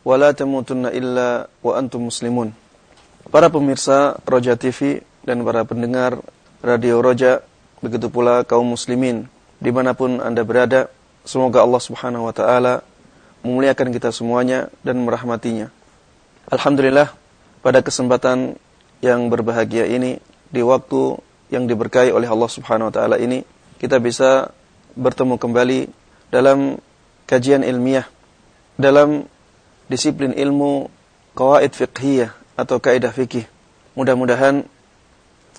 tuqatih wala tamutunna illa wa antum muslimun. Para pemirsa Roja TV dan para pendengar Radio Roja, begitu pula kaum muslimin di mana pun anda berada, semoga Allah subhanahu wa ta'ala memuliakan kita semuanya dan merahmatinya. Alhamdulillah, pada kesempatan yang berbahagia ini, di waktu yang diberkahi oleh Allah subhanahu wa ta'ala ini, kita bisa bertemu kembali dalam kajian ilmiah, dalam disiplin ilmu kawaid fiqhiyah atau kaidah fikih. Mudah-mudahan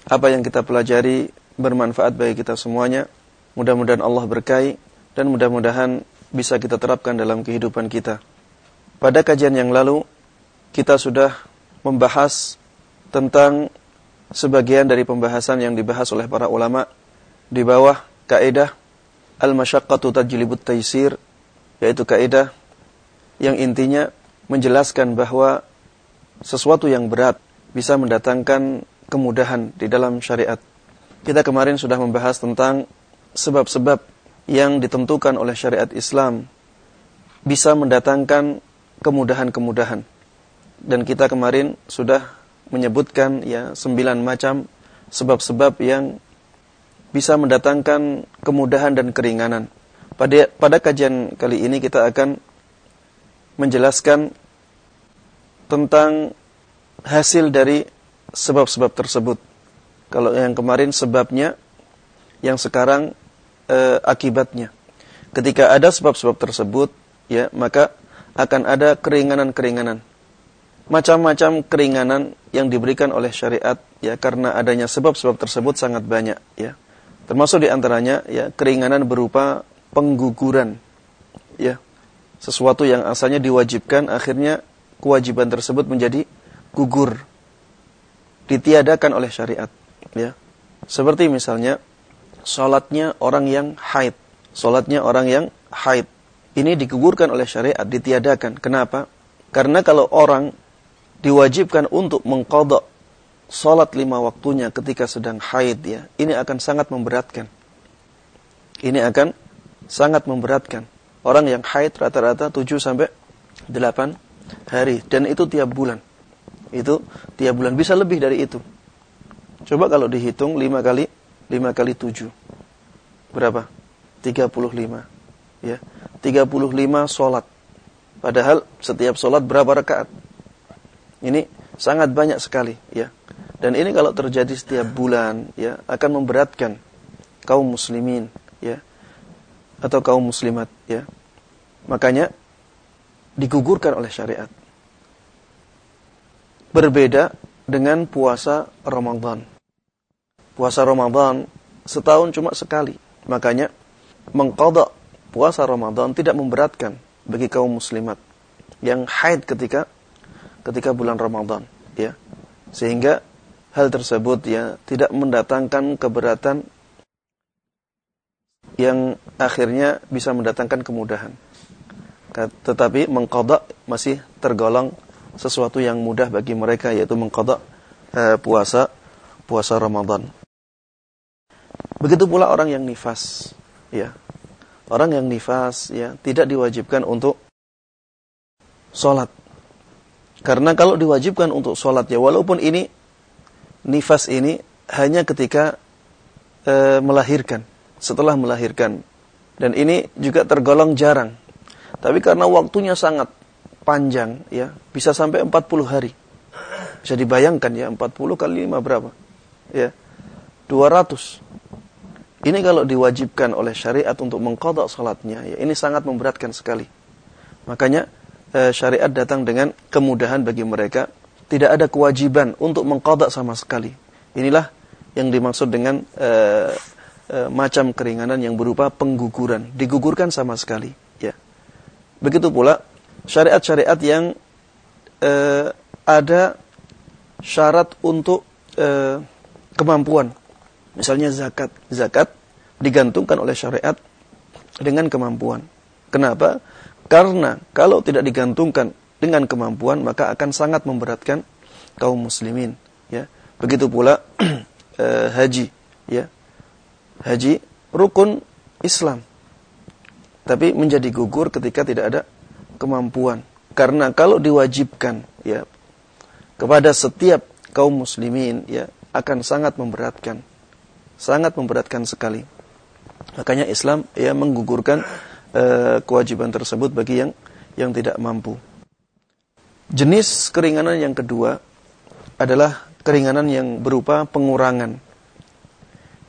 apa yang kita pelajari bermanfaat bagi kita semuanya. Mudah-mudahan Allah berkahi dan mudah-mudahan bisa kita terapkan dalam kehidupan kita. Pada kajian yang lalu kita sudah membahas tentang sebagian dari pembahasan yang dibahas oleh para ulama di bawah kaidah al-masyaqqatu tajlibut taisir yaitu kaidah yang intinya menjelaskan bahwa sesuatu yang berat bisa mendatangkan kemudahan di dalam syariat. Kita kemarin sudah membahas tentang sebab-sebab yang ditentukan oleh syariat Islam bisa mendatangkan kemudahan-kemudahan. Dan kita kemarin sudah menyebutkan ya sembilan macam sebab-sebab yang bisa mendatangkan kemudahan dan keringanan. Pada pada kajian kali ini kita akan menjelaskan tentang hasil dari sebab-sebab tersebut. Kalau yang kemarin sebabnya, yang sekarang e, akibatnya. Ketika ada sebab-sebab tersebut, ya maka akan ada keringanan-keringanan. Macam-macam keringanan yang diberikan oleh syariat ya karena adanya sebab-sebab tersebut sangat banyak ya. Termasuk di antaranya ya keringanan berupa pengguguran ya. Sesuatu yang asalnya diwajibkan akhirnya kewajiban tersebut menjadi gugur ditiadakan oleh syariat ya. Seperti misalnya salatnya orang yang haid salatnya orang yang haid. Ini digugurkan oleh syariat ditiadakan. Kenapa? Karena kalau orang diwajibkan untuk mengkodok salat lima waktunya ketika sedang haid ya ini akan sangat memberatkan. Ini akan sangat memberatkan orang yang haid rata-rata 7 sampai 8 hari dan itu tiap bulan. Itu tiap bulan bisa lebih dari itu. Coba kalau dihitung 5 kali 5 kali 7. Berapa? 35. Ya. 35 solat. Padahal setiap solat berapa rakaat? Ini sangat banyak sekali, ya. Dan ini kalau terjadi setiap bulan, ya, akan memberatkan kaum muslimin, ya, atau kaum muslimat, ya. Makanya digugurkan oleh syariat. Berbeda dengan puasa Ramadan. Puasa Ramadan setahun cuma sekali. Makanya mengkodok puasa Ramadan tidak memberatkan bagi kaum muslimat yang haid ketika ketika bulan Ramadan, ya. Sehingga hal tersebut ya tidak mendatangkan keberatan yang akhirnya bisa mendatangkan kemudahan tetapi mengkodok masih tergolong sesuatu yang mudah bagi mereka yaitu mengkodok eh, puasa puasa Ramadan. Begitu pula orang yang nifas, ya. Orang yang nifas ya tidak diwajibkan untuk sholat. Karena kalau diwajibkan untuk sholat ya walaupun ini nifas ini hanya ketika e, melahirkan, setelah melahirkan. Dan ini juga tergolong jarang tapi karena waktunya sangat panjang ya, bisa sampai 40 hari. Bisa dibayangkan ya, 40 kali 5 berapa? Ya. 200. Ini kalau diwajibkan oleh syariat untuk mengkodok salatnya, ya ini sangat memberatkan sekali. Makanya eh, syariat datang dengan kemudahan bagi mereka. Tidak ada kewajiban untuk mengkodok sama sekali. Inilah yang dimaksud dengan eh, eh, macam keringanan yang berupa pengguguran. Digugurkan sama sekali. Begitu pula syariat-syariat yang eh, ada syarat untuk uh, kemampuan. Misalnya zakat. Zakat digantungkan oleh syariat dengan kemampuan. Kenapa? Karena kalau tidak digantungkan dengan kemampuan maka akan sangat memberatkan kaum muslimin ya begitu pula eh, haji ya haji rukun Islam. Tapi menjadi gugur ketika tidak ada kemampuan. Karena kalau diwajibkan ya kepada setiap kaum muslimin ya akan sangat memberatkan. Sangat memberatkan sekali. Makanya Islam ya menggugurkan uh, kewajiban tersebut bagi yang yang tidak mampu. Jenis keringanan yang kedua adalah keringanan yang berupa pengurangan.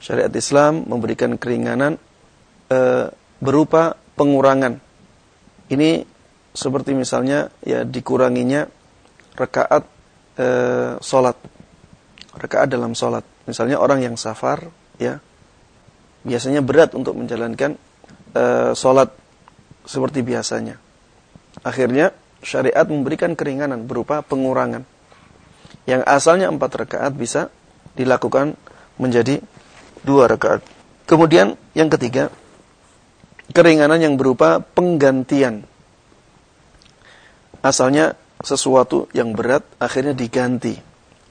Syariat Islam memberikan keringanan e, berupa pengurangan. Ini seperti misalnya ya dikuranginya rakaat e, solat, rakaat dalam solat. Misalnya orang yang safar, ya biasanya berat untuk menjalankan e, solat seperti biasanya. Akhirnya syariat memberikan keringanan berupa pengurangan. Yang asalnya empat rakaat bisa dilakukan menjadi dua rakaat. Kemudian yang ketiga, keringanan yang berupa penggantian. Asalnya sesuatu yang berat akhirnya diganti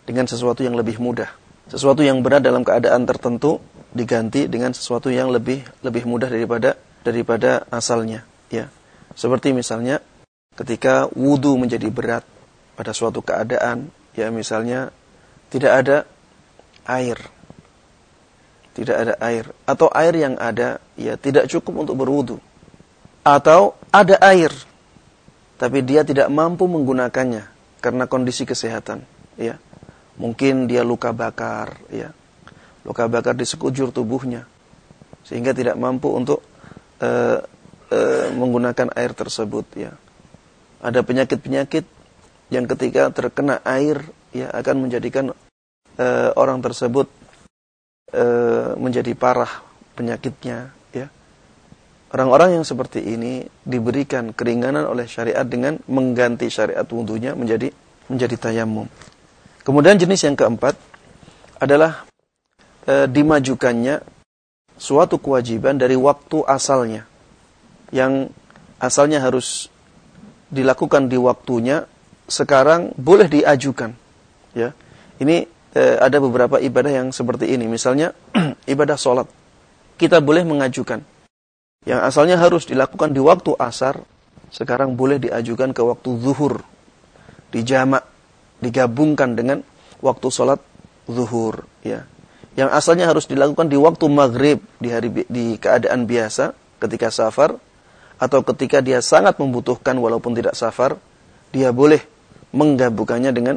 dengan sesuatu yang lebih mudah. Sesuatu yang berat dalam keadaan tertentu diganti dengan sesuatu yang lebih lebih mudah daripada daripada asalnya, ya. Seperti misalnya ketika wudhu menjadi berat pada suatu keadaan, ya misalnya tidak ada air, tidak ada air, atau air yang ada ya tidak cukup untuk berwudhu, atau ada air, tapi dia tidak mampu menggunakannya karena kondisi kesehatan, ya. Mungkin dia luka bakar, ya. Luka bakar di sekujur tubuhnya, sehingga tidak mampu untuk uh, uh, menggunakan air tersebut, ya. Ada penyakit-penyakit yang ketika terkena air ya akan menjadikan uh, orang tersebut uh, menjadi parah penyakitnya ya. Orang-orang yang seperti ini diberikan keringanan oleh syariat dengan mengganti syariat wudhunya menjadi menjadi tayamum. Kemudian jenis yang keempat adalah e, dimajukannya suatu kewajiban dari waktu asalnya yang asalnya harus dilakukan di waktunya sekarang boleh diajukan ya ini eh, ada beberapa ibadah yang seperti ini. Misalnya ibadah sholat. Kita boleh mengajukan. Yang asalnya harus dilakukan di waktu asar sekarang boleh diajukan ke waktu zuhur. Dijamak digabungkan dengan waktu sholat zuhur ya. Yang asalnya harus dilakukan di waktu maghrib di hari di keadaan biasa ketika safar atau ketika dia sangat membutuhkan walaupun tidak safar, dia boleh menggabungkannya dengan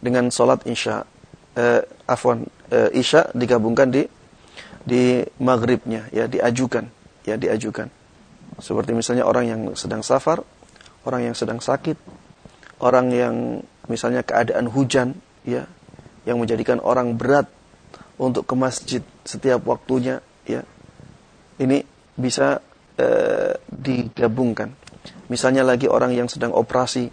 dengan sholat isya. Eh, afwan, eh, isya digabungkan di di maghribnya, ya diajukan, ya diajukan. Seperti misalnya orang yang sedang safar, orang yang sedang sakit, orang yang misalnya keadaan hujan, ya, yang menjadikan orang berat untuk ke masjid setiap waktunya, ya. Ini bisa e, digabungkan. Misalnya lagi orang yang sedang operasi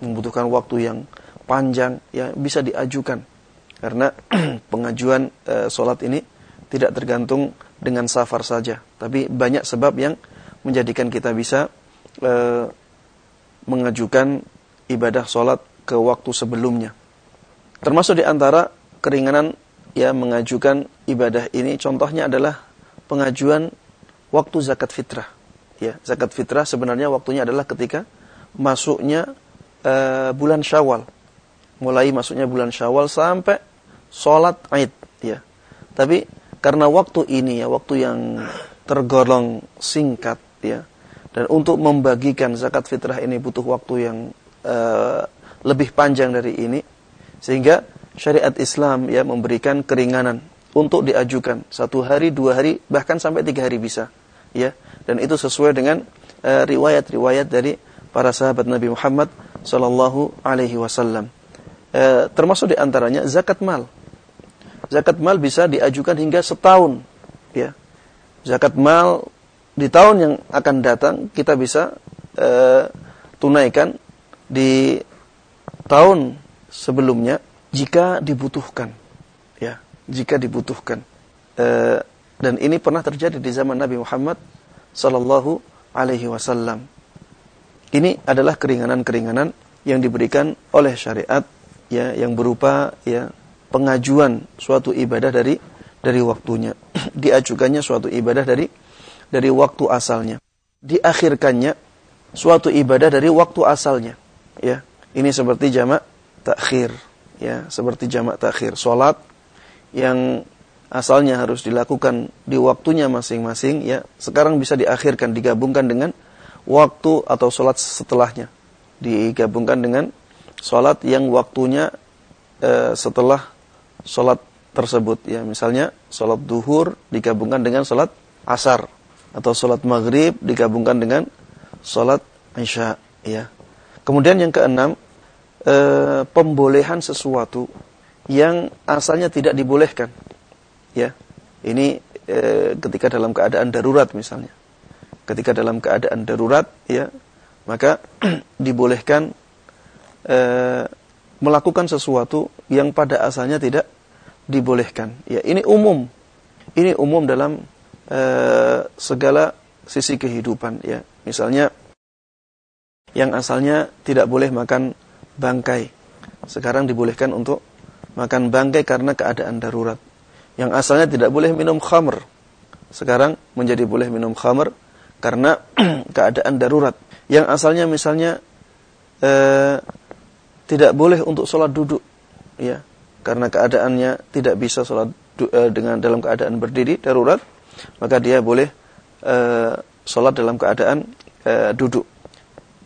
membutuhkan waktu yang panjang ya bisa diajukan karena pengajuan e, sholat ini tidak tergantung dengan safar saja, tapi banyak sebab yang menjadikan kita bisa e, mengajukan ibadah sholat ke waktu sebelumnya. Termasuk di antara keringanan ya mengajukan ibadah ini contohnya adalah pengajuan waktu zakat fitrah. Ya, zakat fitrah sebenarnya waktunya adalah ketika masuknya uh, bulan Syawal. Mulai masuknya bulan Syawal sampai sholat Aid, ya. Tapi karena waktu ini ya, waktu yang tergolong singkat, ya. Dan untuk membagikan zakat fitrah ini butuh waktu yang uh, lebih panjang dari ini, sehingga syariat Islam ya memberikan keringanan untuk diajukan satu hari, dua hari, bahkan sampai tiga hari bisa. Ya, dan itu sesuai dengan eh, riwayat-riwayat uh, dari para sahabat Nabi Muhammad Sallallahu Alaihi Wasallam. Uh, termasuk di antaranya zakat mal. Zakat mal bisa diajukan hingga setahun. Ya, zakat mal di tahun yang akan datang kita bisa uh, tunaikan di tahun sebelumnya jika dibutuhkan ya jika dibutuhkan e, dan ini pernah terjadi di zaman Nabi Muhammad sallallahu alaihi wasallam ini adalah keringanan-keringanan yang diberikan oleh syariat ya yang berupa ya pengajuan suatu ibadah dari dari waktunya. Diajukannya suatu ibadah dari dari waktu asalnya. Diakhirkannya suatu ibadah dari waktu asalnya. Ya ini seperti jamak takhir. Ya seperti jamak takhir. Salat yang asalnya harus dilakukan di waktunya masing-masing ya sekarang bisa diakhirkan digabungkan dengan waktu atau sholat setelahnya. Digabungkan dengan sholat yang waktunya e, setelah sholat tersebut. Ya misalnya sholat duhur digabungkan dengan sholat asar atau sholat maghrib digabungkan dengan sholat isya ya. Kemudian yang keenam e, pembolehan sesuatu yang asalnya tidak dibolehkan ya. Ini e, ketika dalam keadaan darurat misalnya. Ketika dalam keadaan darurat ya maka dibolehkan e, melakukan sesuatu yang pada asalnya tidak dibolehkan ya ini umum ini umum dalam e, segala sisi kehidupan ya misalnya yang asalnya tidak boleh makan bangkai sekarang dibolehkan untuk makan bangkai karena keadaan darurat. Yang asalnya tidak boleh minum khamr. Sekarang menjadi boleh minum khamr karena keadaan darurat. Yang asalnya misalnya eh, tidak boleh untuk sholat duduk. ya Karena keadaannya tidak bisa sholat eh, dengan dalam keadaan berdiri, darurat. Maka dia boleh eh, sholat dalam keadaan eh, duduk.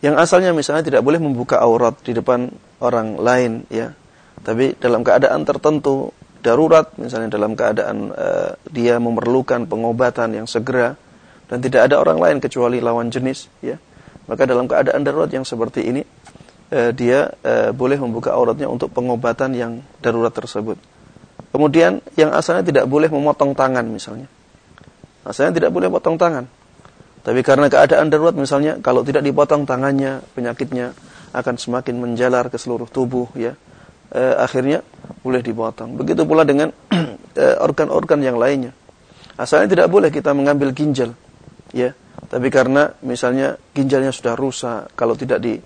Yang asalnya misalnya tidak boleh membuka aurat di depan orang lain. ya tapi dalam keadaan tertentu, darurat, misalnya dalam keadaan uh, dia memerlukan pengobatan yang segera dan tidak ada orang lain kecuali lawan jenis, ya. Maka dalam keadaan darurat yang seperti ini, uh, dia uh, boleh membuka auratnya untuk pengobatan yang darurat tersebut. Kemudian yang asalnya tidak boleh memotong tangan misalnya. Asalnya tidak boleh potong tangan. Tapi karena keadaan darurat misalnya kalau tidak dipotong tangannya, penyakitnya akan semakin menjalar ke seluruh tubuh ya eh, akhirnya boleh dipotong. Begitu pula dengan eh, organ-organ yang lainnya. Asalnya tidak boleh kita mengambil ginjal, ya. Tapi karena misalnya ginjalnya sudah rusak, kalau tidak di,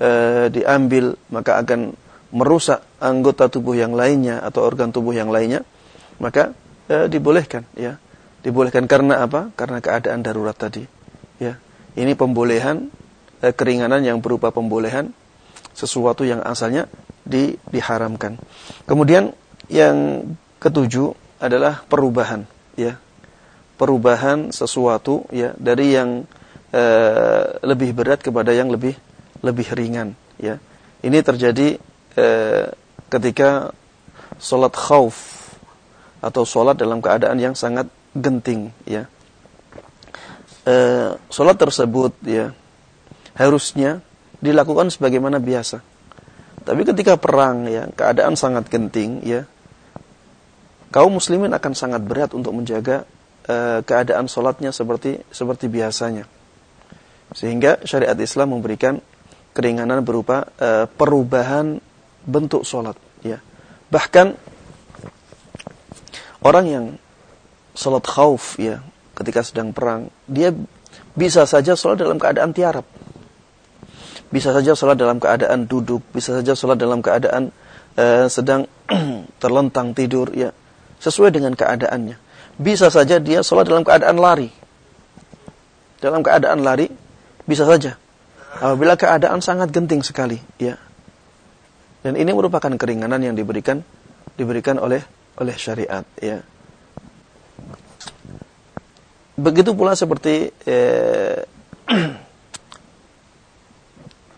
eh, diambil maka akan merusak anggota tubuh yang lainnya atau organ tubuh yang lainnya, maka eh, dibolehkan, ya. Dibolehkan karena apa? Karena keadaan darurat tadi, ya. Ini pembolehan eh, keringanan yang berupa pembolehan sesuatu yang asalnya di, diharamkan. Kemudian yang ketujuh adalah perubahan, ya. Perubahan sesuatu ya dari yang e, lebih berat kepada yang lebih lebih ringan, ya. Ini terjadi e, ketika sholat khauf atau sholat dalam keadaan yang sangat genting, ya. E, sholat tersebut ya harusnya dilakukan sebagaimana biasa tapi ketika perang ya, keadaan sangat genting ya. Kaum muslimin akan sangat berat untuk menjaga uh, keadaan sholatnya seperti seperti biasanya. Sehingga syariat Islam memberikan keringanan berupa uh, perubahan bentuk sholat ya. Bahkan orang yang sholat khauf ya ketika sedang perang, dia bisa saja sholat dalam keadaan tiarap bisa saja sholat dalam keadaan duduk, bisa saja sholat dalam keadaan uh, sedang terlentang tidur, ya sesuai dengan keadaannya. Bisa saja dia sholat dalam keadaan lari. Dalam keadaan lari, bisa saja. Apabila keadaan sangat genting sekali, ya. Dan ini merupakan keringanan yang diberikan diberikan oleh oleh syariat, ya. Begitu pula seperti eh,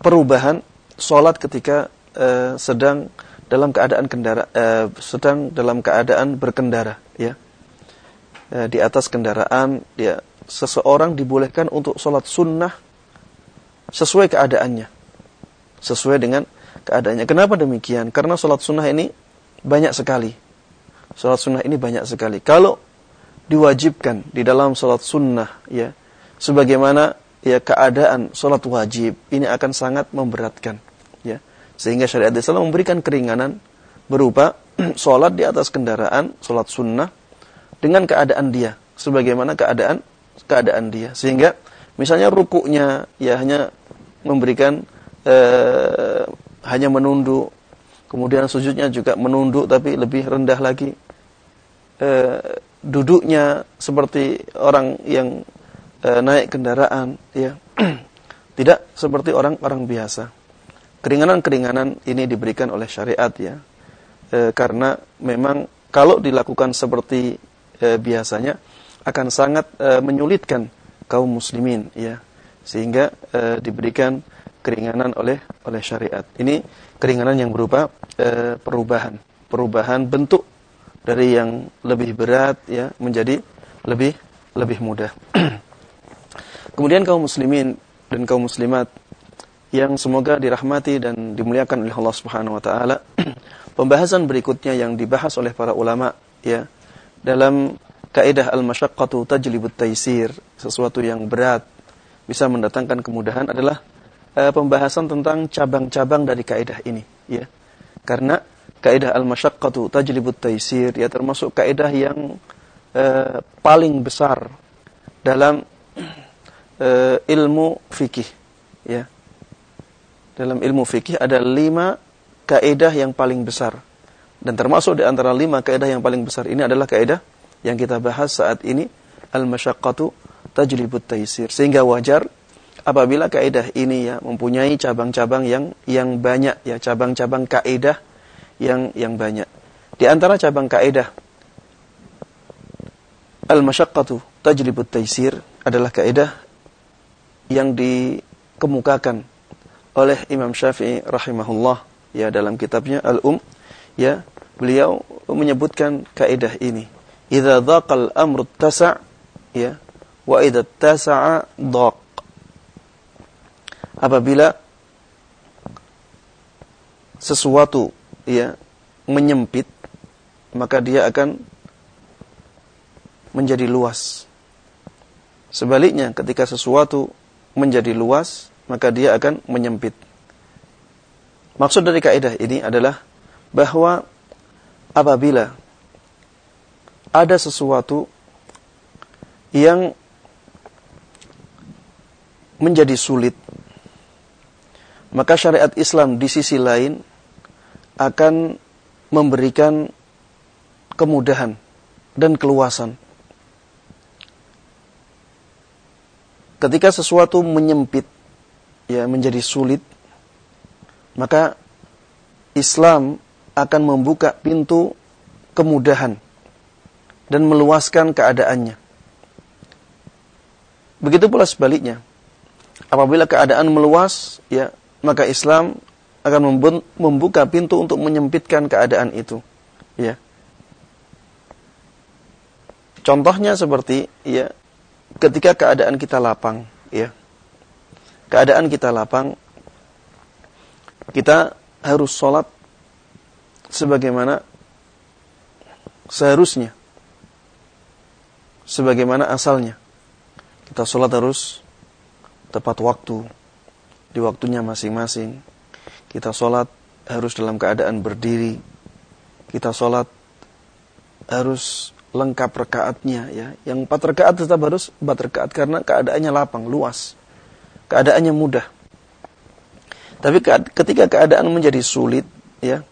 perubahan sholat ketika uh, sedang dalam keadaan kendara uh, sedang dalam keadaan berkendara ya uh, di atas kendaraan dia seseorang dibolehkan untuk sholat sunnah sesuai keadaannya. Sesuai dengan keadaannya. Kenapa demikian? Karena sholat sunnah ini banyak sekali. Sholat sunnah ini banyak sekali. Kalau diwajibkan di dalam sholat sunnah ya sebagaimana ya keadaan sholat wajib ini akan sangat memberatkan ya. Sehingga syariat Islam memberikan keringanan berupa sholat di atas kendaraan, sholat sunnah dengan keadaan dia, sebagaimana keadaan keadaan dia. Sehingga misalnya rukuknya ya hanya memberikan eh, hanya menunduk, kemudian sujudnya juga menunduk tapi lebih rendah lagi. Eh, duduknya seperti orang yang eh, naik kendaraan, ya tidak seperti orang-orang biasa. Keringanan-keringanan ini diberikan oleh syariat ya, e, karena memang kalau dilakukan seperti e, biasanya akan sangat e, menyulitkan kaum muslimin ya, sehingga e, diberikan keringanan oleh oleh syariat. Ini keringanan yang berupa e, perubahan, perubahan bentuk dari yang lebih berat ya menjadi lebih lebih mudah. Kemudian kaum muslimin dan kaum muslimat yang semoga dirahmati dan dimuliakan oleh Allah Subhanahu wa taala. Pembahasan berikutnya yang dibahas oleh para ulama ya dalam kaidah al-masyaqqatu tajlibut taisir, sesuatu yang berat bisa mendatangkan kemudahan adalah uh, pembahasan tentang cabang-cabang dari kaidah ini ya. Karena kaidah al-masyaqqatu tajlibut taisir ya termasuk kaidah yang uh, paling besar dalam uh, ilmu fikih ya dalam ilmu fikih ada lima kaidah yang paling besar. Dan termasuk di antara lima kaidah yang paling besar ini adalah kaidah yang kita bahas saat ini al-masyaqqatu tajlibut taisir. Sehingga wajar apabila kaidah ini ya mempunyai cabang-cabang yang yang banyak ya, cabang-cabang kaidah yang yang banyak. Di antara cabang kaidah al-masyaqqatu tajlibut taisir adalah kaidah yang dikemukakan oleh Imam Syafi'i rahimahullah ya dalam kitabnya Al-Um ya beliau menyebutkan kaidah ini idza dhaqal amru tasa' ya wa idza tasa'a dhaq apabila sesuatu ya menyempit maka dia akan menjadi luas sebaliknya ketika sesuatu menjadi luas maka dia akan menyempit. Maksud dari kaidah ini adalah bahwa apabila ada sesuatu yang menjadi sulit, maka syariat Islam di sisi lain akan memberikan kemudahan dan keluasan. Ketika sesuatu menyempit, ya menjadi sulit, maka Islam akan membuka pintu kemudahan dan meluaskan keadaannya. Begitu pula sebaliknya. Apabila keadaan meluas, ya, maka Islam akan membuka pintu untuk menyempitkan keadaan itu. Ya. Contohnya seperti ya, ketika keadaan kita lapang, ya keadaan kita lapang, kita harus sholat sebagaimana seharusnya. Sebagaimana asalnya. Kita sholat harus tepat waktu, di waktunya masing-masing. Kita sholat harus dalam keadaan berdiri. Kita sholat harus lengkap rekaatnya ya. Yang empat rekaat tetap harus empat rekaat karena keadaannya lapang, luas keadaannya mudah. Tapi ketika keadaan menjadi sulit, ya,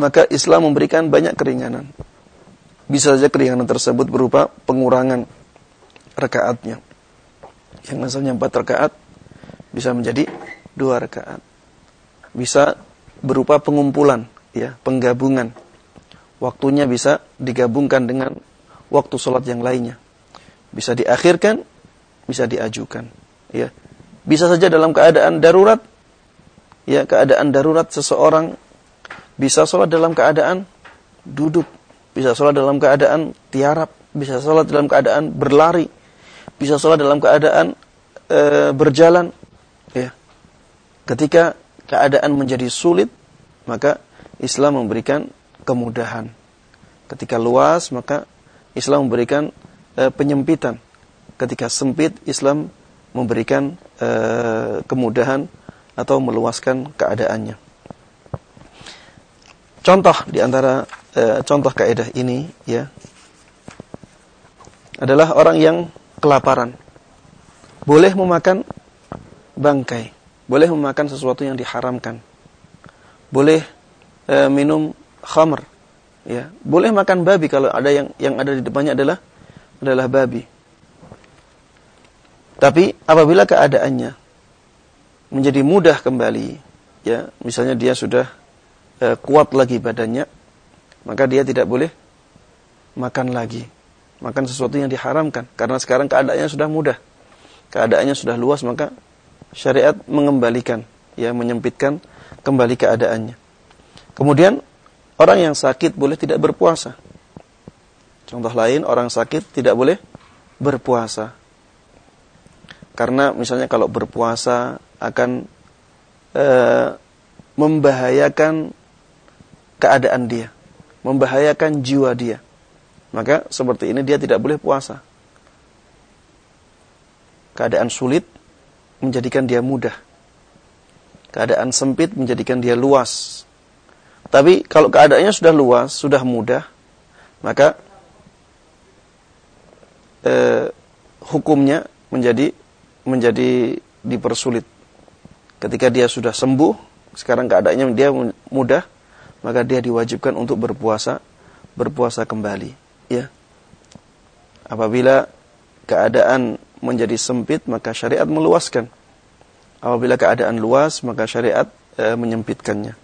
maka Islam memberikan banyak keringanan. Bisa saja keringanan tersebut berupa pengurangan rakaatnya. Yang asalnya empat rakaat bisa menjadi dua rakaat. Bisa berupa pengumpulan, ya, penggabungan. Waktunya bisa digabungkan dengan waktu sholat yang lainnya. Bisa diakhirkan, bisa diajukan ya bisa saja dalam keadaan darurat ya keadaan darurat seseorang bisa sholat dalam keadaan duduk bisa sholat dalam keadaan tiarap bisa sholat dalam keadaan berlari bisa sholat dalam keadaan e, berjalan ya. Ketika keadaan menjadi sulit maka Islam memberikan kemudahan. Ketika luas maka Islam memberikan e, penyempitan. Ketika sempit Islam memberikan uh, kemudahan atau meluaskan keadaannya. contoh di antara e, contoh kaidah ini ya adalah orang yang kelaparan boleh memakan bangkai, boleh memakan sesuatu yang diharamkan. Boleh e, minum khamr, ya. Boleh makan babi kalau ada yang yang ada di depannya adalah adalah babi. Tapi apabila keadaannya menjadi mudah kembali, ya, misalnya dia sudah e, kuat lagi badannya, maka dia tidak boleh makan lagi. Makan sesuatu yang diharamkan karena sekarang keadaannya sudah mudah keadaannya sudah luas maka syariat mengembalikan ya menyempitkan kembali keadaannya. Kemudian orang yang sakit boleh tidak berpuasa. Contoh lain orang sakit tidak boleh berpuasa. Karena misalnya kalau berpuasa akan e, membahayakan keadaan dia, membahayakan jiwa dia. Maka seperti ini dia tidak boleh puasa keadaan sulit menjadikan dia mudah. Keadaan sempit menjadikan dia luas. Tapi kalau keadaannya sudah luas, sudah mudah, maka eh, hukumnya menjadi menjadi dipersulit. Ketika dia sudah sembuh, sekarang keadaannya dia mudah, maka dia diwajibkan untuk berpuasa, berpuasa kembali, ya. Apabila keadaan menjadi sempit maka syariat meluaskan. Apabila keadaan luas maka syariat e, menyempitkannya.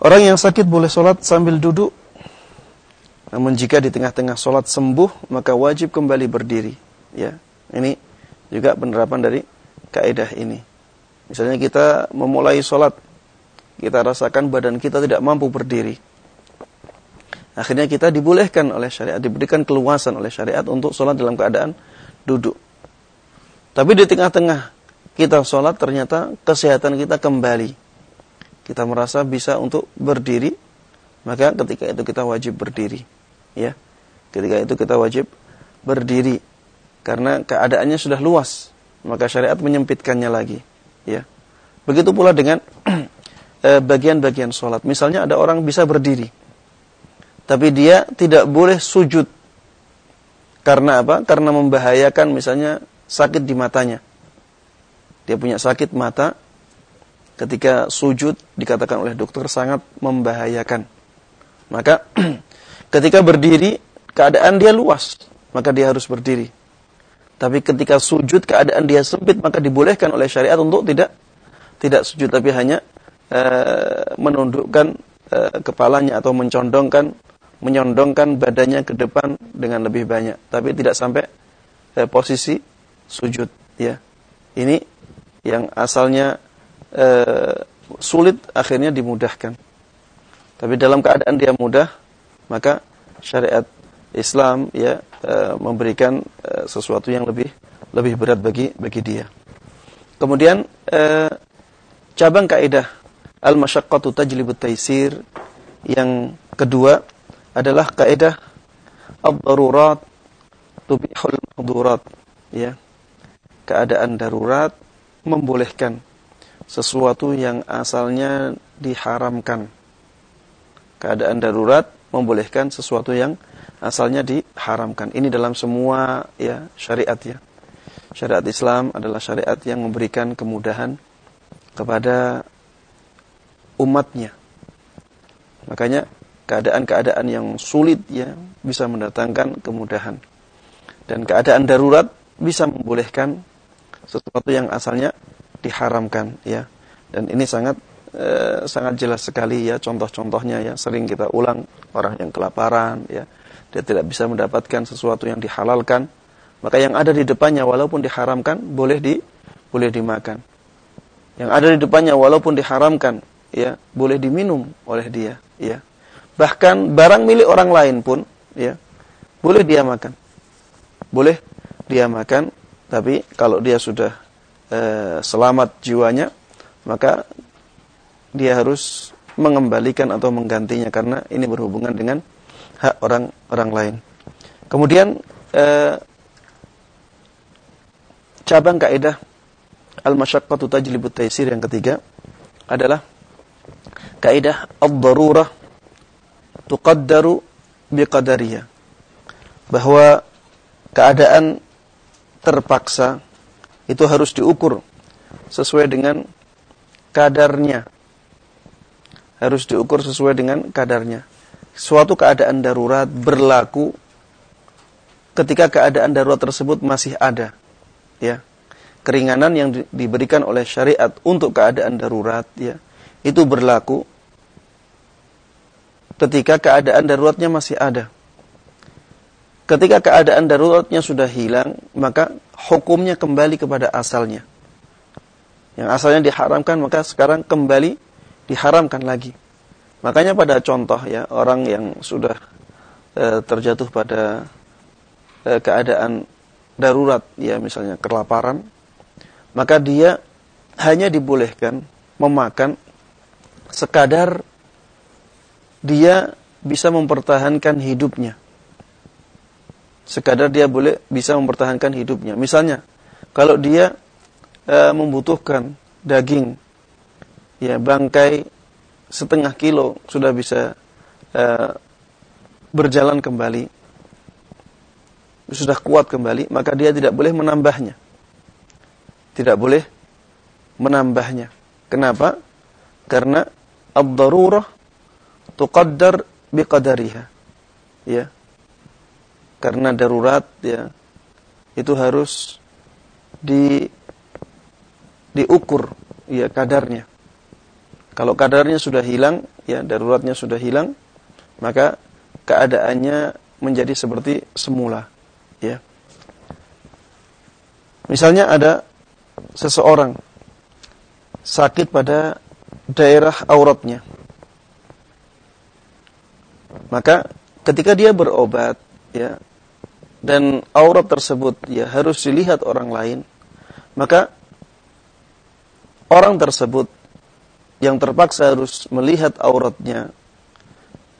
Orang yang sakit boleh sholat sambil duduk. Namun jika di tengah-tengah sholat sembuh maka wajib kembali berdiri. Ya, ini juga penerapan dari kaidah ini. Misalnya kita memulai sholat, kita rasakan badan kita tidak mampu berdiri. Akhirnya kita dibolehkan oleh syariat, diberikan keluasan oleh syariat untuk sholat dalam keadaan duduk. Tapi di tengah-tengah kita sholat ternyata kesehatan kita kembali. Kita merasa bisa untuk berdiri, maka ketika itu kita wajib berdiri. Ya, ketika itu kita wajib berdiri karena keadaannya sudah luas, maka syariat menyempitkannya lagi. Ya, begitu pula dengan bagian-bagian sholat. Misalnya ada orang bisa berdiri, tapi dia tidak boleh sujud. Karena apa? Karena membahayakan misalnya sakit di matanya. Dia punya sakit mata, ketika sujud dikatakan oleh dokter sangat membahayakan. Maka ketika berdiri, keadaan dia luas, maka dia harus berdiri. Tapi ketika sujud keadaan dia sempit, maka dibolehkan oleh syariat untuk tidak tidak sujud tapi hanya menundukkan uh, kepalanya atau mencondongkan menyondongkan badannya ke depan dengan lebih banyak, tapi tidak sampai eh, posisi sujud. Ya, ini yang asalnya eh, sulit akhirnya dimudahkan. Tapi dalam keadaan dia mudah, maka syariat Islam ya eh, memberikan eh, sesuatu yang lebih lebih berat bagi bagi dia. Kemudian eh, cabang kaidah al-masyaqqatu tajlibut taisir yang kedua adalah kaidah ad-darurat tubihul mahdurat ya. Keadaan darurat membolehkan sesuatu yang asalnya diharamkan. Keadaan darurat membolehkan sesuatu yang asalnya diharamkan. Ini dalam semua ya syariat ya. Syariat Islam adalah syariat yang memberikan kemudahan kepada umatnya makanya keadaan-keadaan yang sulit ya bisa mendatangkan kemudahan. Dan keadaan darurat bisa membolehkan sesuatu yang asalnya diharamkan ya. Dan ini sangat eh, sangat jelas sekali ya contoh-contohnya ya sering kita ulang orang yang kelaparan ya dia tidak bisa mendapatkan sesuatu yang dihalalkan maka yang ada di depannya walaupun diharamkan boleh di boleh dimakan. Yang ada di depannya walaupun diharamkan ya boleh diminum oleh dia ya. Bahkan barang milik orang lain pun ya boleh dia makan. Boleh dia makan tapi kalau dia sudah e, selamat jiwanya maka dia harus mengembalikan atau menggantinya karena ini berhubungan dengan hak orang orang lain. Kemudian e, cabang kaidah al-masyaqqatu tajlibut taisir yang ketiga adalah kaidah ad-darurah tuqaddaru biqadariha. Bahwa keadaan terpaksa itu harus diukur sesuai dengan kadarnya. Harus diukur sesuai dengan kadarnya. Suatu keadaan darurat berlaku ketika keadaan darurat tersebut masih ada ya. Keringanan yang diberikan oleh syariat untuk keadaan darurat ya itu berlaku ketika keadaan daruratnya masih ada. Ketika keadaan daruratnya sudah hilang maka hukumnya kembali kepada asalnya. Yang asalnya diharamkan maka sekarang kembali diharamkan lagi. Makanya pada contoh ya orang yang sudah e, terjatuh pada e, keadaan darurat ya misalnya kelaparan, maka dia hanya dibolehkan memakan sekadar dia bisa mempertahankan hidupnya. Sekadar dia boleh bisa mempertahankan hidupnya. Misalnya, kalau dia e, membutuhkan daging ya bangkai setengah kilo sudah bisa uh, berjalan kembali, sudah kuat kembali, maka dia tidak boleh menambahnya. Tidak boleh menambahnya. Kenapa? Karena ad-darurah tuqaddar biqadariha. Ya. Karena darurat ya itu harus di diukur ya kadarnya. Kalau kadarnya sudah hilang, ya daruratnya sudah hilang, maka keadaannya menjadi seperti semula, ya. Misalnya ada seseorang sakit pada daerah auratnya. Maka ketika dia berobat, ya, dan aurat tersebut ya harus dilihat orang lain, maka orang tersebut yang terpaksa harus melihat auratnya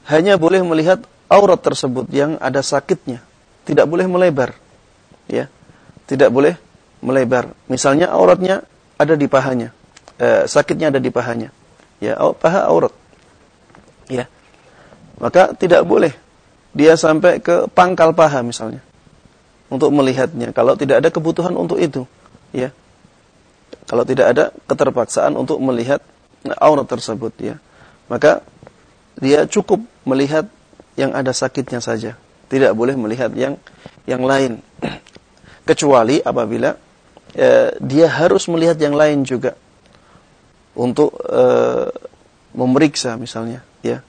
hanya boleh melihat aurat tersebut yang ada sakitnya, tidak boleh melebar. Ya. Tidak boleh melebar. Misalnya auratnya ada di pahanya. Eh, sakitnya ada di pahanya. Ya, paha aurat. Ya. Maka tidak boleh dia sampai ke pangkal paha misalnya untuk melihatnya kalau tidak ada kebutuhan untuk itu, ya. Kalau tidak ada keterpaksaan untuk melihat aurat tersebut ya. Maka dia cukup melihat yang ada sakitnya saja. Tidak boleh melihat yang yang lain. Kecuali apabila eh, dia harus melihat yang lain juga untuk eh, memeriksa misalnya ya.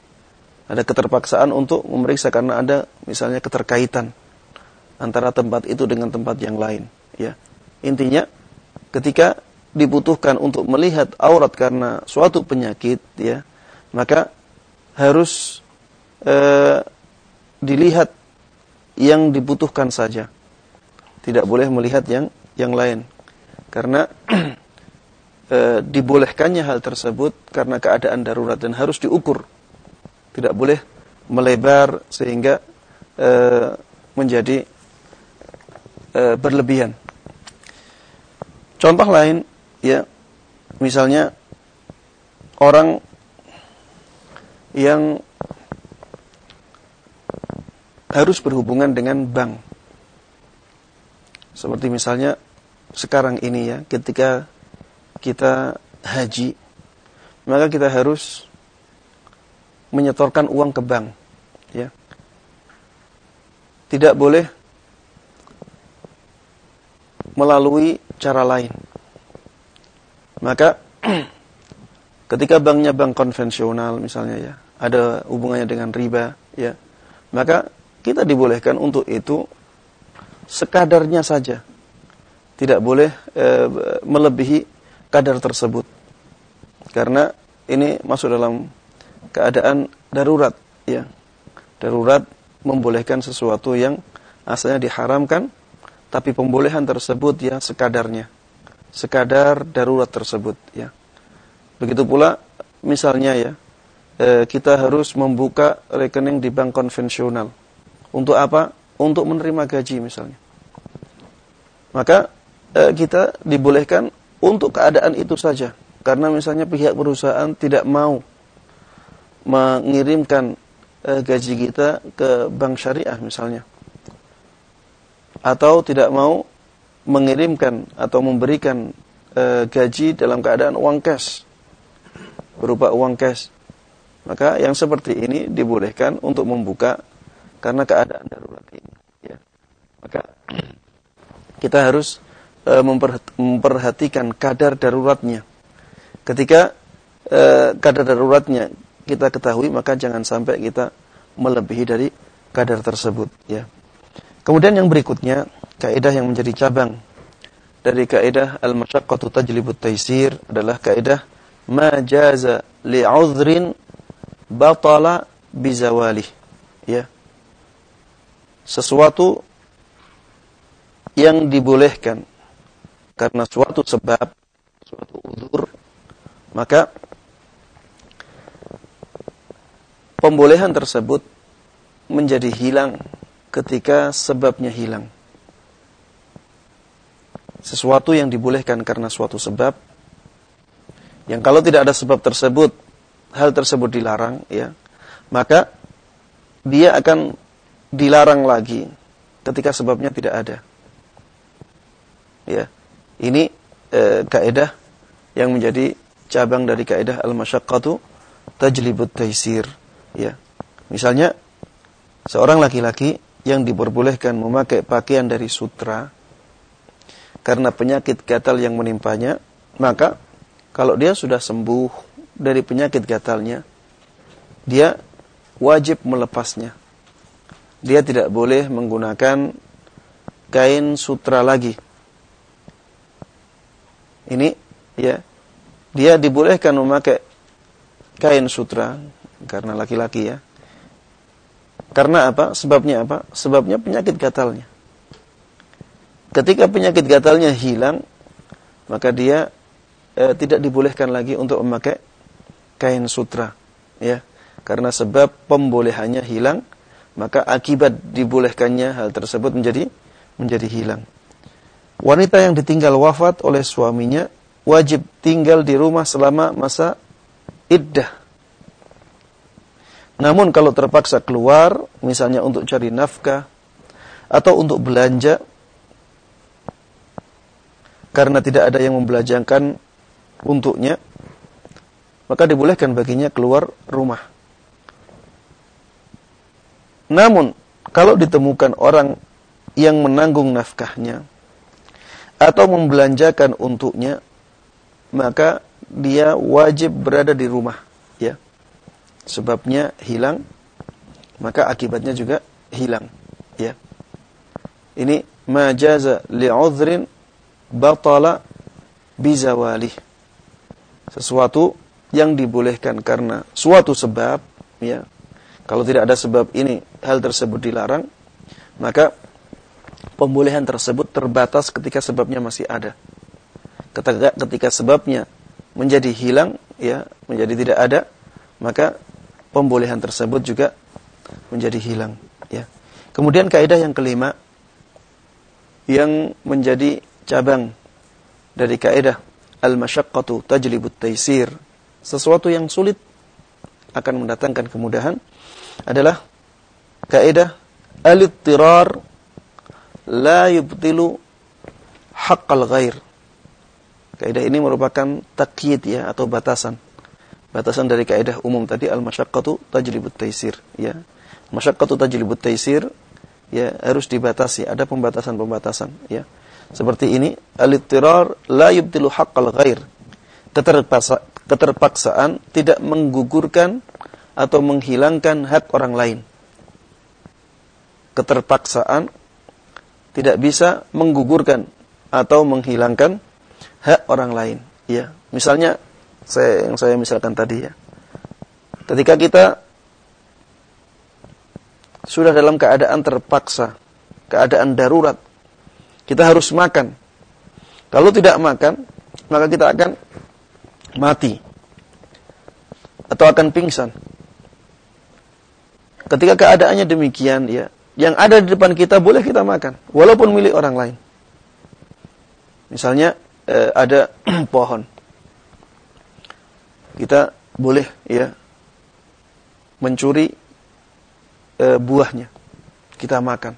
Ada keterpaksaan untuk memeriksa karena ada misalnya keterkaitan antara tempat itu dengan tempat yang lain ya. Intinya ketika dibutuhkan untuk melihat aurat karena suatu penyakit ya maka harus e, dilihat yang dibutuhkan saja tidak boleh melihat yang yang lain karena e, dibolehkannya hal tersebut karena keadaan darurat dan harus diukur. Tidak boleh melebar sehingga e, menjadi e, berlebihan. Contoh lain ya misalnya orang yang harus berhubungan dengan bank. Seperti misalnya sekarang ini ya ketika kita haji maka kita harus menyetorkan uang ke bank ya tidak boleh melalui cara lain maka ketika banknya bank konvensional misalnya ya, ada hubungannya dengan riba ya, maka kita dibolehkan untuk itu sekadarnya saja. Tidak boleh e, melebihi kadar tersebut. Karena ini masuk dalam keadaan darurat ya. Darurat membolehkan sesuatu yang asalnya diharamkan tapi pembolehan tersebut ya sekadarnya sekadar darurat tersebut ya. Begitu pula misalnya ya eh, kita harus membuka rekening di bank konvensional. Untuk apa? Untuk menerima gaji misalnya. Maka eh, kita dibolehkan untuk keadaan itu saja. Karena misalnya pihak perusahaan tidak mau mengirimkan uh, gaji kita ke bank syariah misalnya. Atau tidak mau mengirimkan atau memberikan uh, gaji dalam keadaan uang cash. Berupa uang cash. Maka yang seperti ini dibolehkan untuk membuka karena keadaan darurat ini. Ya. Maka kita harus uh, memperhatikan kadar daruratnya. Ketika uh, kadar daruratnya kita ketahui maka jangan sampai kita melebihi dari kadar tersebut ya. Kemudian yang berikutnya kaidah yang menjadi cabang dari kaidah al-masyaqqatu tajlibut taisir adalah kaidah ma jaza li'udhrin batala bizawali ya. Sesuatu yang dibolehkan karena suatu sebab, suatu udur, maka pembolehan tersebut menjadi hilang ketika sebabnya hilang. Sesuatu yang dibolehkan karena suatu sebab yang kalau tidak ada sebab tersebut hal tersebut dilarang ya maka dia akan dilarang lagi ketika sebabnya tidak ada ya ini e, kaidah yang menjadi cabang dari kaidah al-masyaqqatu tajlibut taisir Ya. Misalnya seorang laki-laki yang diperbolehkan memakai pakaian dari sutra karena penyakit gatal yang menimpanya, maka kalau dia sudah sembuh dari penyakit gatalnya, dia wajib melepasnya. Dia tidak boleh menggunakan kain sutra lagi. Ini ya, dia dibolehkan memakai kain sutra karena laki-laki ya. Karena apa? Sebabnya apa? Sebabnya penyakit gatalnya. Ketika penyakit gatalnya hilang, maka dia e, tidak dibolehkan lagi untuk memakai kain sutra, ya. Karena sebab pembolehannya hilang, maka akibat dibolehkannya hal tersebut menjadi menjadi hilang. Wanita yang ditinggal wafat oleh suaminya wajib tinggal di rumah selama masa iddah namun kalau terpaksa keluar, misalnya untuk cari nafkah atau untuk belanja, karena tidak ada yang membelanjakan untuknya, maka dibolehkan baginya keluar rumah. Namun, kalau ditemukan orang yang menanggung nafkahnya atau membelanjakan untuknya, maka dia wajib berada di rumah, ya sebabnya hilang, maka akibatnya juga hilang. Ya. Ini majaza li'udhrin batala bizawalih. Sesuatu yang dibolehkan karena suatu sebab, ya. Kalau tidak ada sebab ini, hal tersebut dilarang, maka pembolehan tersebut terbatas ketika sebabnya masih ada. Ketika, ketika sebabnya menjadi hilang, ya, menjadi tidak ada, maka pembolehan tersebut juga menjadi hilang ya. Kemudian kaidah yang kelima yang menjadi cabang dari kaidah al-masyaqqatu tajlibut taisir. Sesuatu yang sulit akan mendatangkan kemudahan adalah kaidah al-ittirar la yubtilu haqqal ghair. Kaidah ini merupakan takyid ya atau batasan batasan dari kaidah umum tadi al-masyaqqatu tajlibut taisir ya. Masyaqqatu tajlibut taisir ya harus dibatasi, ada pembatasan-pembatasan ya. Seperti ini al-ittirar la yubtilu haqqal ghair. Keterpaksa, keterpaksaan tidak menggugurkan atau menghilangkan hak orang lain. Keterpaksaan tidak bisa menggugurkan atau menghilangkan hak orang lain. Ya, misalnya saya yang saya misalkan tadi ya. Ketika kita sudah dalam keadaan terpaksa, keadaan darurat, kita harus makan. Kalau tidak makan, maka kita akan mati atau akan pingsan. Ketika keadaannya demikian, ya, yang ada di depan kita boleh kita makan, walaupun milik orang lain. Misalnya eh, ada pohon, kita boleh ya mencuri e, buahnya. Kita makan.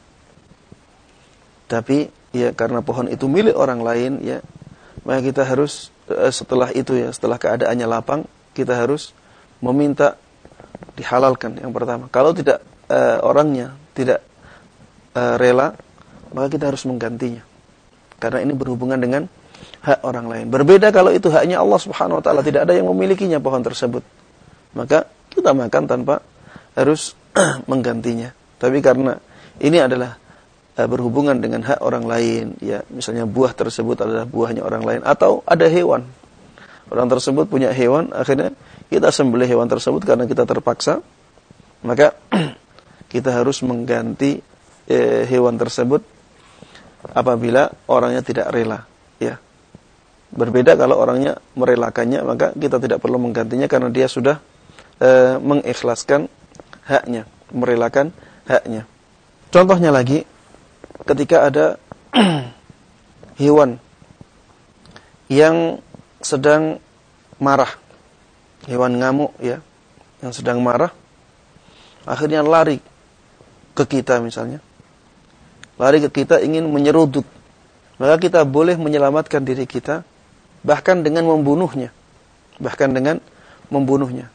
Tapi ya karena pohon itu milik orang lain ya, maka kita harus e, setelah itu ya, setelah keadaannya lapang, kita harus meminta dihalalkan yang pertama. Kalau tidak e, orangnya tidak e, rela, maka kita harus menggantinya. Karena ini berhubungan dengan hak orang lain. Berbeda kalau itu haknya Allah Subhanahu wa taala, tidak ada yang memilikinya pohon tersebut. Maka kita makan tanpa harus menggantinya. Tapi karena ini adalah uh, berhubungan dengan hak orang lain, ya, misalnya buah tersebut adalah buahnya orang lain atau ada hewan. Orang tersebut punya hewan, akhirnya kita sembelih hewan tersebut karena kita terpaksa, maka kita harus mengganti eh, hewan tersebut apabila orangnya tidak rela, ya. Berbeda kalau orangnya merelakannya, maka kita tidak perlu menggantinya karena dia sudah e, mengikhlaskan haknya, merelakan haknya. Contohnya lagi, ketika ada hewan yang sedang marah, hewan ngamuk ya, yang sedang marah, akhirnya lari ke kita misalnya, lari ke kita ingin menyeruduk, maka kita boleh menyelamatkan diri kita bahkan dengan membunuhnya. Bahkan dengan membunuhnya.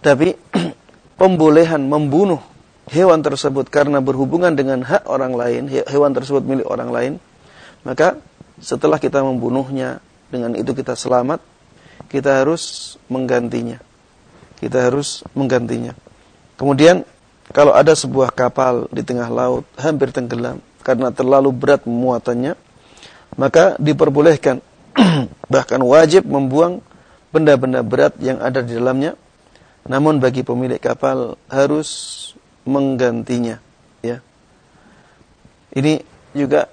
Tapi pembolehan membunuh hewan tersebut karena berhubungan dengan hak orang lain, hewan tersebut milik orang lain, maka setelah kita membunuhnya, dengan itu kita selamat, kita harus menggantinya. Kita harus menggantinya. Kemudian kalau ada sebuah kapal di tengah laut hampir tenggelam karena terlalu berat muatannya, maka diperbolehkan bahkan wajib membuang benda-benda berat yang ada di dalamnya. Namun bagi pemilik kapal harus menggantinya, ya. Ini juga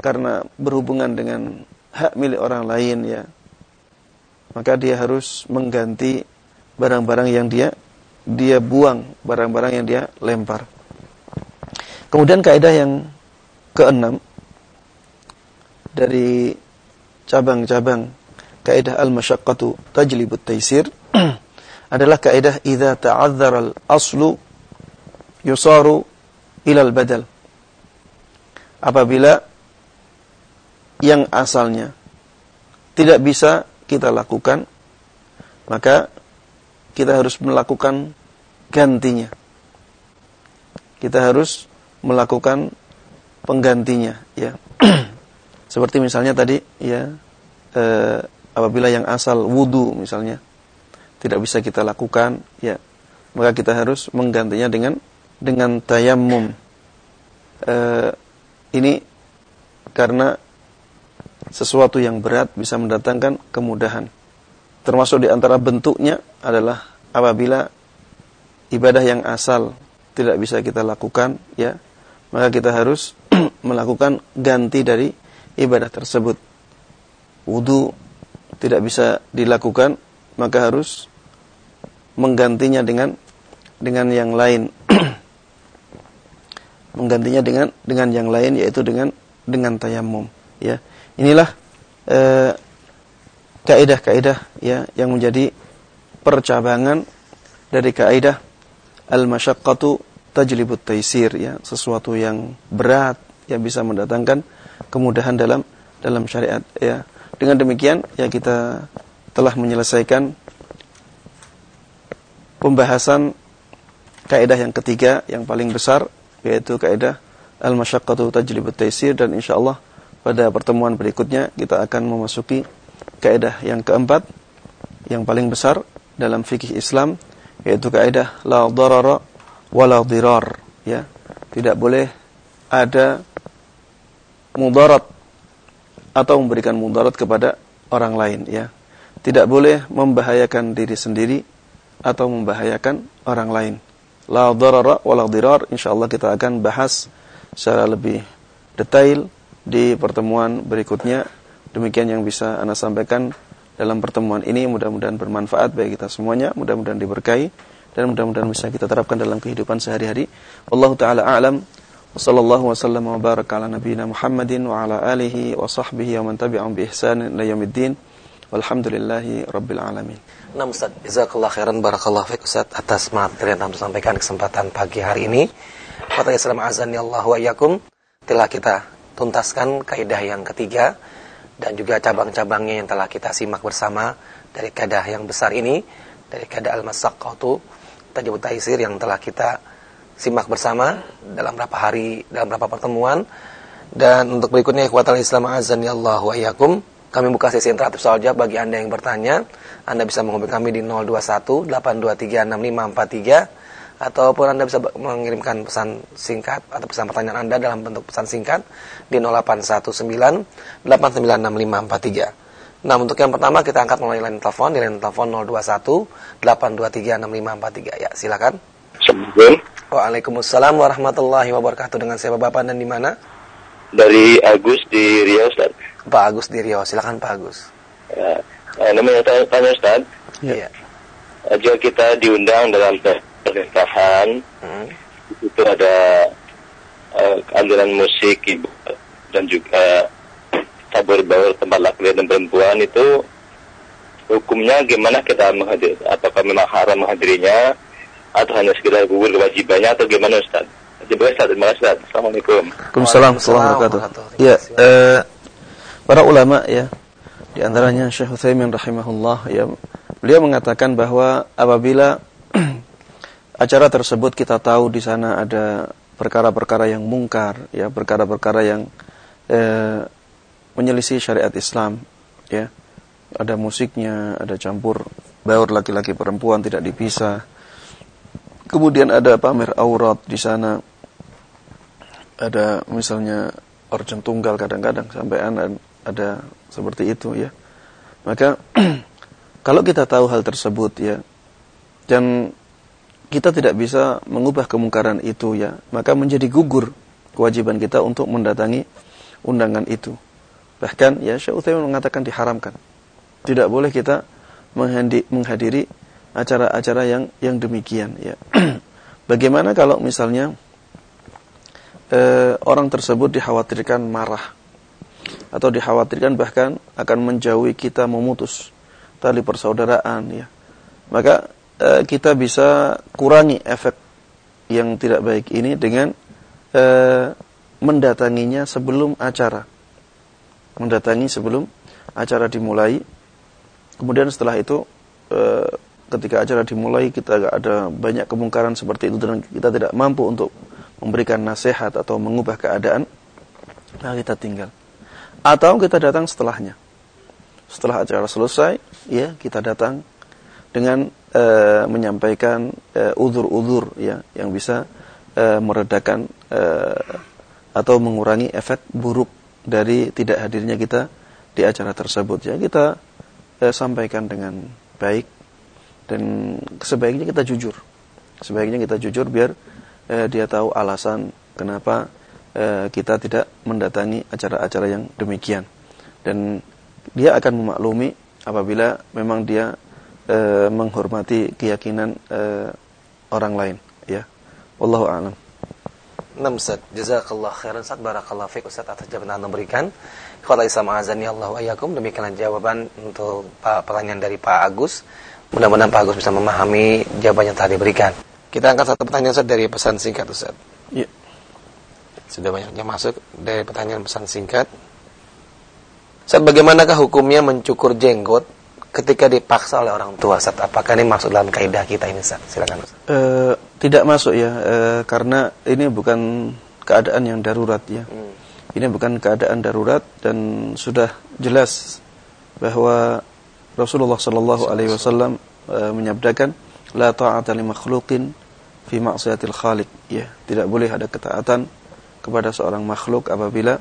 karena berhubungan dengan hak milik orang lain ya. Maka dia harus mengganti barang-barang yang dia dia buang, barang-barang yang dia lempar. Kemudian kaidah yang keenam dari cabang-cabang kaidah al-masyaqqatu tajlibut taisir adalah kaidah idza ta'azzara al-aslu yusaru ila al-badal. Apabila yang asalnya tidak bisa kita lakukan, maka kita harus melakukan gantinya. Kita harus melakukan penggantinya, ya. Seperti misalnya tadi ya eh, apabila yang asal wudu misalnya tidak bisa kita lakukan ya maka kita harus menggantinya dengan dengan tayamum. Eh, ini karena sesuatu yang berat bisa mendatangkan kemudahan. Termasuk di antara bentuknya adalah apabila ibadah yang asal tidak bisa kita lakukan ya maka kita harus melakukan ganti dari ibadah tersebut. Wudu tidak bisa dilakukan, maka harus menggantinya dengan dengan yang lain. menggantinya dengan dengan yang lain yaitu dengan dengan tayamum, ya. Inilah eh, kaidah-kaidah ya yang menjadi percabangan dari kaidah al-masyaqqatu tajlibut taisir ya, sesuatu yang berat yang bisa mendatangkan kemudahan dalam dalam syariat ya. Dengan demikian ya kita telah menyelesaikan pembahasan kaidah yang ketiga yang paling besar yaitu kaidah al-masyaqqatu tajlibut taisir dan insyaallah pada pertemuan berikutnya kita akan memasuki kaidah yang keempat yang paling besar dalam fikih Islam yaitu kaidah la darara wala dirar ya. Tidak boleh ada mudarat atau memberikan mudarat kepada orang lain ya. Tidak boleh membahayakan diri sendiri atau membahayakan orang lain. La darara wa la dirar insyaallah kita akan bahas secara lebih detail di pertemuan berikutnya. Demikian yang bisa Anda sampaikan dalam pertemuan ini mudah-mudahan bermanfaat bagi kita semuanya, mudah-mudahan diberkahi dan mudah-mudahan bisa kita terapkan dalam kehidupan sehari-hari. Wallahu taala a'lam. Wassallallahu wasallam wa baraka ala nabiyyina Muhammadin wa ala alihi wa sahbihi wa man tabi'ahum bi ihsan ila yaumiddin. Walhamdulillahi rabbil alamin. Nah Ustaz, jazakallahu khairan barakallahu fiik Ustaz atas materi yang telah sampaikan kesempatan pagi hari ini. Fatah Islam azan Allah wa iyyakum. Telah kita tuntaskan kaidah yang ketiga dan juga cabang-cabangnya yang telah kita simak bersama dari kaidah yang besar ini dari kaidah al-masaqatu tajawud taisir yang telah kita simak bersama dalam berapa hari dalam berapa pertemuan dan untuk berikutnya ikhwatal Islam azan ya Allah wa yakum kami buka sesi interaktif soal jawab bagi Anda yang bertanya. Anda bisa menghubungi kami di 021 823 6543 ataupun Anda bisa mengirimkan pesan singkat atau pesan pertanyaan Anda dalam bentuk pesan singkat di 0819 896543. Nah, untuk yang pertama kita angkat melalui line telepon di line telepon 021 823 6543. Ya, silakan. Assalamualaikum. Waalaikumsalam warahmatullahi wabarakatuh. Dengan siapa Bapak dan di mana? Dari Agus di Riau, Ustaz. Pak Agus di Riau. Silakan Pak Agus. Ya. Nah, namanya tanya, tanya Ustaz. Iya. Ya. Jika kita diundang dalam pernikahan, hmm. itu ada uh, aliran musik dan juga tabur baur tempat laki dan perempuan itu hukumnya gimana kita menghadir apakah memang haram menghadirinya atau hanya sekedar gugur kewajibannya atau gimana Ustaz? Terima kasih Terima kasih Ustaz. Assalamualaikum. Waalaikumsalam warahmatullahi wabarakatuh. Ya, eh, para ulama ya di antaranya Syekh Utsaimin rahimahullah ya beliau mengatakan bahwa apabila acara tersebut kita tahu di sana ada perkara-perkara yang mungkar ya perkara-perkara yang eh, menyelisih syariat Islam ya ada musiknya ada campur baur laki-laki perempuan tidak dipisah kemudian ada pamer aurat di sana ada misalnya organ tunggal kadang-kadang sampai ada seperti itu ya. Maka kalau kita tahu hal tersebut ya dan kita tidak bisa mengubah kemungkaran itu ya, maka menjadi gugur kewajiban kita untuk mendatangi undangan itu. Bahkan ya Syekh Utsaimin mengatakan diharamkan. Tidak boleh kita menghadiri acara-acara yang yang demikian ya. Bagaimana kalau misalnya eh, orang tersebut dikhawatirkan marah atau dikhawatirkan bahkan akan menjauhi kita memutus tali persaudaraan ya maka eh, kita bisa kurangi efek yang tidak baik ini dengan eh, mendatanginya sebelum acara mendatangi sebelum acara dimulai kemudian setelah itu eh, ketika acara dimulai kita ada banyak kemungkaran seperti itu dan kita tidak mampu untuk memberikan nasihat atau mengubah keadaan, nah kita tinggal. Atau kita datang setelahnya. Setelah acara selesai, ya kita datang dengan e, menyampaikan e, udur-udur ya yang bisa e, meredakan e, atau mengurangi efek buruk dari tidak hadirnya kita di acara tersebut. Ya kita e, sampaikan dengan baik dan sebaiknya kita jujur. Sebaiknya kita jujur biar eh, dia tahu alasan kenapa eh, kita tidak mendatangi acara-acara yang demikian dan dia akan memaklumi apabila memang dia eh, menghormati keyakinan eh, orang lain ya wallahu a'lam Nam Ustaz, jazakallah khairan Ustaz, barakallah fiik Ustaz atas jawaban Anda berikan. Qala Islam azani Allah wa yakum. Demikianlah jawaban untuk pertanyaan dari Pak Agus. Mudah-mudahan Pak Agus bisa memahami jawaban yang tadi berikan. Kita angkat satu pertanyaan Ustaz dari pesan singkat Ustaz. Iya. Sudah banyak yang masuk dari pertanyaan pesan singkat. Ustaz, bagaimanakah hukumnya mencukur jenggot ketika dipaksa oleh orang tua Ustaz? Apakah ini masuk dalam kaidah kita ini Ustaz? Silakan Ustaz. E, tidak masuk ya, e, karena ini bukan keadaan yang darurat ya. Hmm. Ini bukan keadaan darurat dan sudah jelas bahwa Rasulullah Shallallahu alaihi wasallam e, menyabdakan la ta'ata li makhluqin fi maksiatil khaliq ya tidak boleh ada ketaatan kepada seorang makhluk apabila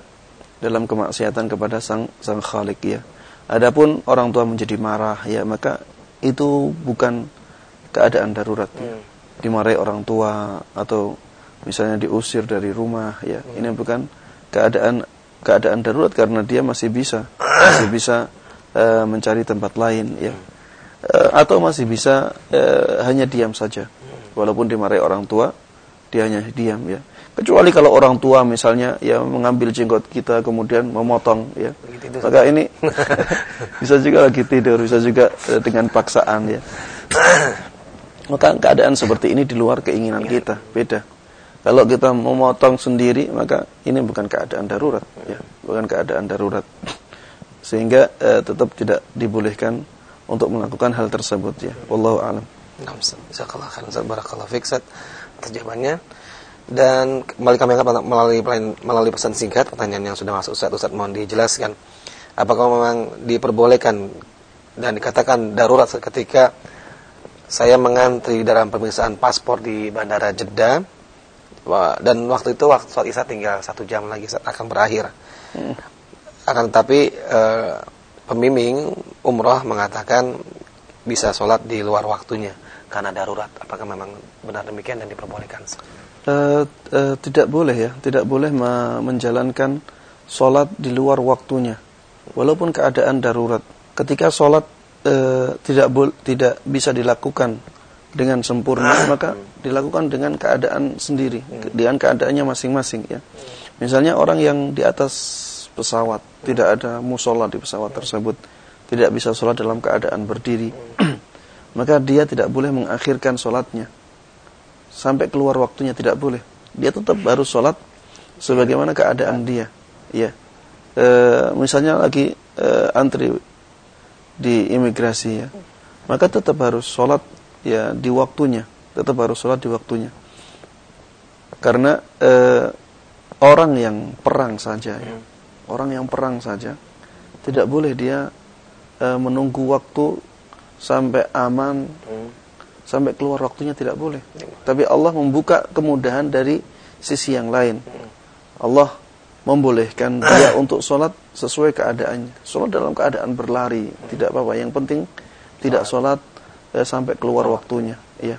dalam kemaksiatan kepada sang sang khalik ya adapun orang tua menjadi marah ya maka itu bukan keadaan darurat ya. Hmm. Dimarahi orang tua atau misalnya diusir dari rumah ya hmm. ini bukan keadaan keadaan darurat karena dia masih bisa masih bisa uh, mencari tempat lain ya uh, atau masih bisa uh, hanya diam saja walaupun dimarahi orang tua dia hanya diam ya. Kecuali kalau orang tua misalnya ya mengambil jenggot kita kemudian memotong ya. Maka ini bisa juga lagi tidur, bisa juga dengan paksaan ya. Maka keadaan seperti ini di luar keinginan kita, beda. Kalau kita memotong sendiri maka ini bukan keadaan darurat ya, bukan keadaan darurat. Sehingga eh, tetap tidak dibolehkan untuk melakukan hal tersebut ya. Wallahu a'lam. Jazakallah khairan. Barakallahu atas jawabannya. Dan kembali kami angkat melalui melalui pesan singkat pertanyaan yang sudah masuk Ustaz Ustaz mohon dijelaskan apakah memang diperbolehkan dan dikatakan darurat ketika saya mengantri dalam pemeriksaan paspor di Bandara Jeddah. Dan waktu itu waktu sholat isya tinggal satu jam lagi akan berakhir. Hmm. akan tetapi eh, pembimbing umroh mengatakan bisa sholat di luar waktunya karena darurat. Apakah memang benar demikian dan diperbolehkan? Uh, uh, tidak boleh ya, tidak boleh menjalankan sholat di luar waktunya, walaupun keadaan darurat. Ketika sholat uh, tidak tidak bisa dilakukan dengan sempurna, maka dilakukan dengan keadaan sendiri, dengan keadaannya masing-masing ya. Misalnya orang yang di atas pesawat tidak ada musola di pesawat tersebut, tidak bisa sholat dalam keadaan berdiri, maka dia tidak boleh mengakhirkan sholatnya sampai keluar waktunya tidak boleh. Dia tetap harus sholat sebagaimana keadaan dia. Ya, e, misalnya lagi e, antri di imigrasi ya, maka tetap harus sholat ya di waktunya. Tetap harus sholat di waktunya. Karena e, orang yang perang saja, ya, orang yang perang saja tidak boleh dia e, menunggu waktu sampai aman. Hmm sampai keluar waktunya tidak boleh. Tapi Allah membuka kemudahan dari sisi yang lain. Allah membolehkan dia untuk sholat sesuai keadaannya. Sholat dalam keadaan berlari tidak apa-apa. Yang penting tidak sholat eh, sampai keluar waktunya. Ya.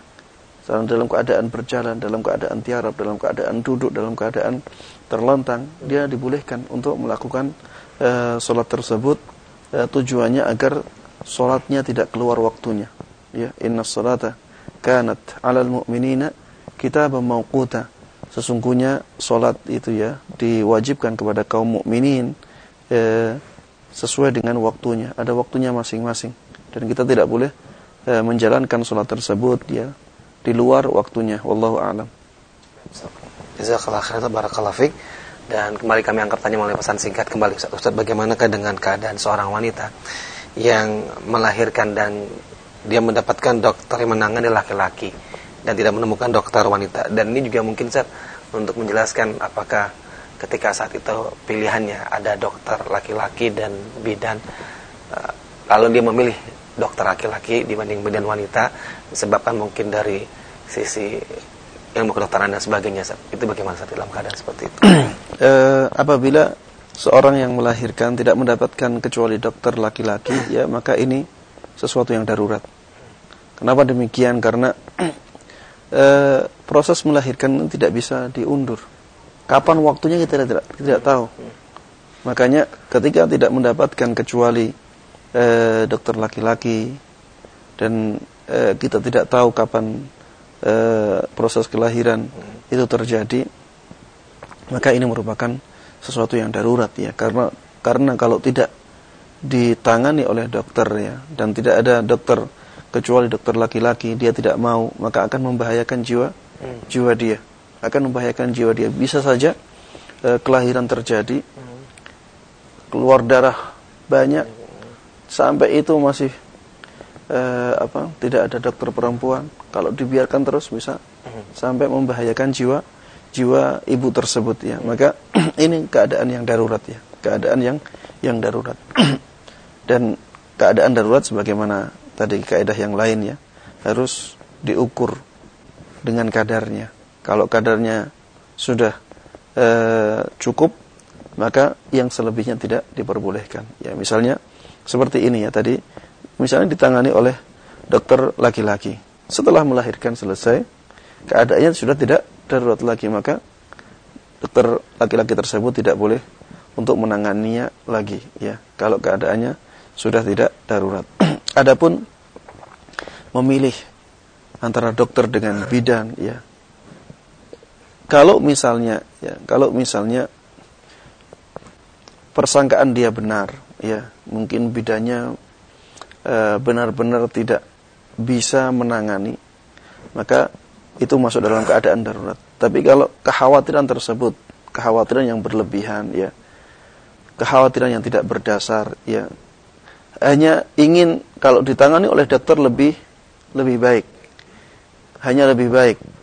Dalam keadaan berjalan, dalam keadaan tiarap, dalam keadaan duduk, dalam keadaan terlentang, dia dibolehkan untuk melakukan eh, sholat tersebut. Eh, tujuannya agar sholatnya tidak keluar waktunya ya inna salata kanat 'alal mu'minina kitaban mawquta sesungguhnya salat itu ya diwajibkan kepada kaum mukminin eh, sesuai dengan waktunya. Ada waktunya masing-masing. Dan kita tidak boleh eh, menjalankan salat tersebut ya di luar waktunya. Wallahu a'lam. Jazakallah khairan barakallahu dan kembali kami angkat tanya melalui pesan singkat. Kembali Ustaz, Ustaz bagaimanakah dengan keadaan seorang wanita yang melahirkan dan dia mendapatkan dokter yang menangani laki-laki dan tidak menemukan dokter wanita. Dan ini juga mungkin Seth, untuk menjelaskan apakah ketika saat itu pilihannya ada dokter laki-laki dan bidan uh, lalu dia memilih dokter laki-laki dibanding bidan wanita disebabkan mungkin dari sisi ilmu kedokteran dan sebagainya itu bagaimana saat dalam keadaan seperti itu uh, apabila seorang yang melahirkan tidak mendapatkan kecuali dokter laki-laki ya maka ini sesuatu yang darurat. Kenapa demikian? Karena e, proses melahirkan tidak bisa diundur. Kapan waktunya kita tidak tidak tahu. Makanya ketika tidak mendapatkan kecuali e, dokter laki-laki dan e, kita tidak tahu kapan e, proses kelahiran itu terjadi, maka ini merupakan sesuatu yang darurat ya. Karena karena kalau tidak ditangani oleh dokter ya dan tidak ada dokter kecuali dokter laki-laki dia tidak mau maka akan membahayakan jiwa hmm. jiwa dia akan membahayakan jiwa dia. Bisa saja uh, kelahiran terjadi keluar darah banyak sampai itu masih uh, apa tidak ada dokter perempuan. Kalau dibiarkan terus bisa sampai membahayakan jiwa jiwa ibu tersebut ya. Maka ini keadaan yang darurat ya. Keadaan yang yang darurat. Dan keadaan darurat sebagaimana tadi kaidah yang lain ya. Harus diukur dengan kadarnya. Kalau kadarnya sudah e, cukup maka yang selebihnya tidak diperbolehkan. Ya misalnya seperti ini ya tadi misalnya ditangani oleh dokter laki-laki. Setelah melahirkan selesai keadaannya sudah tidak darurat lagi maka dokter laki-laki tersebut tidak boleh untuk menanganinya lagi ya kalau keadaannya sudah tidak darurat. Adapun memilih antara dokter dengan bidan ya kalau misalnya ya kalau misalnya persangkaan dia benar ya mungkin bidanya eh, benar-benar tidak bisa menangani maka itu masuk dalam keadaan darurat. Tapi kalau kekhawatiran tersebut kekhawatiran yang berlebihan ya kekhawatiran yang tidak berdasar ya hanya ingin kalau ditangani oleh dokter lebih lebih baik. Hanya lebih baik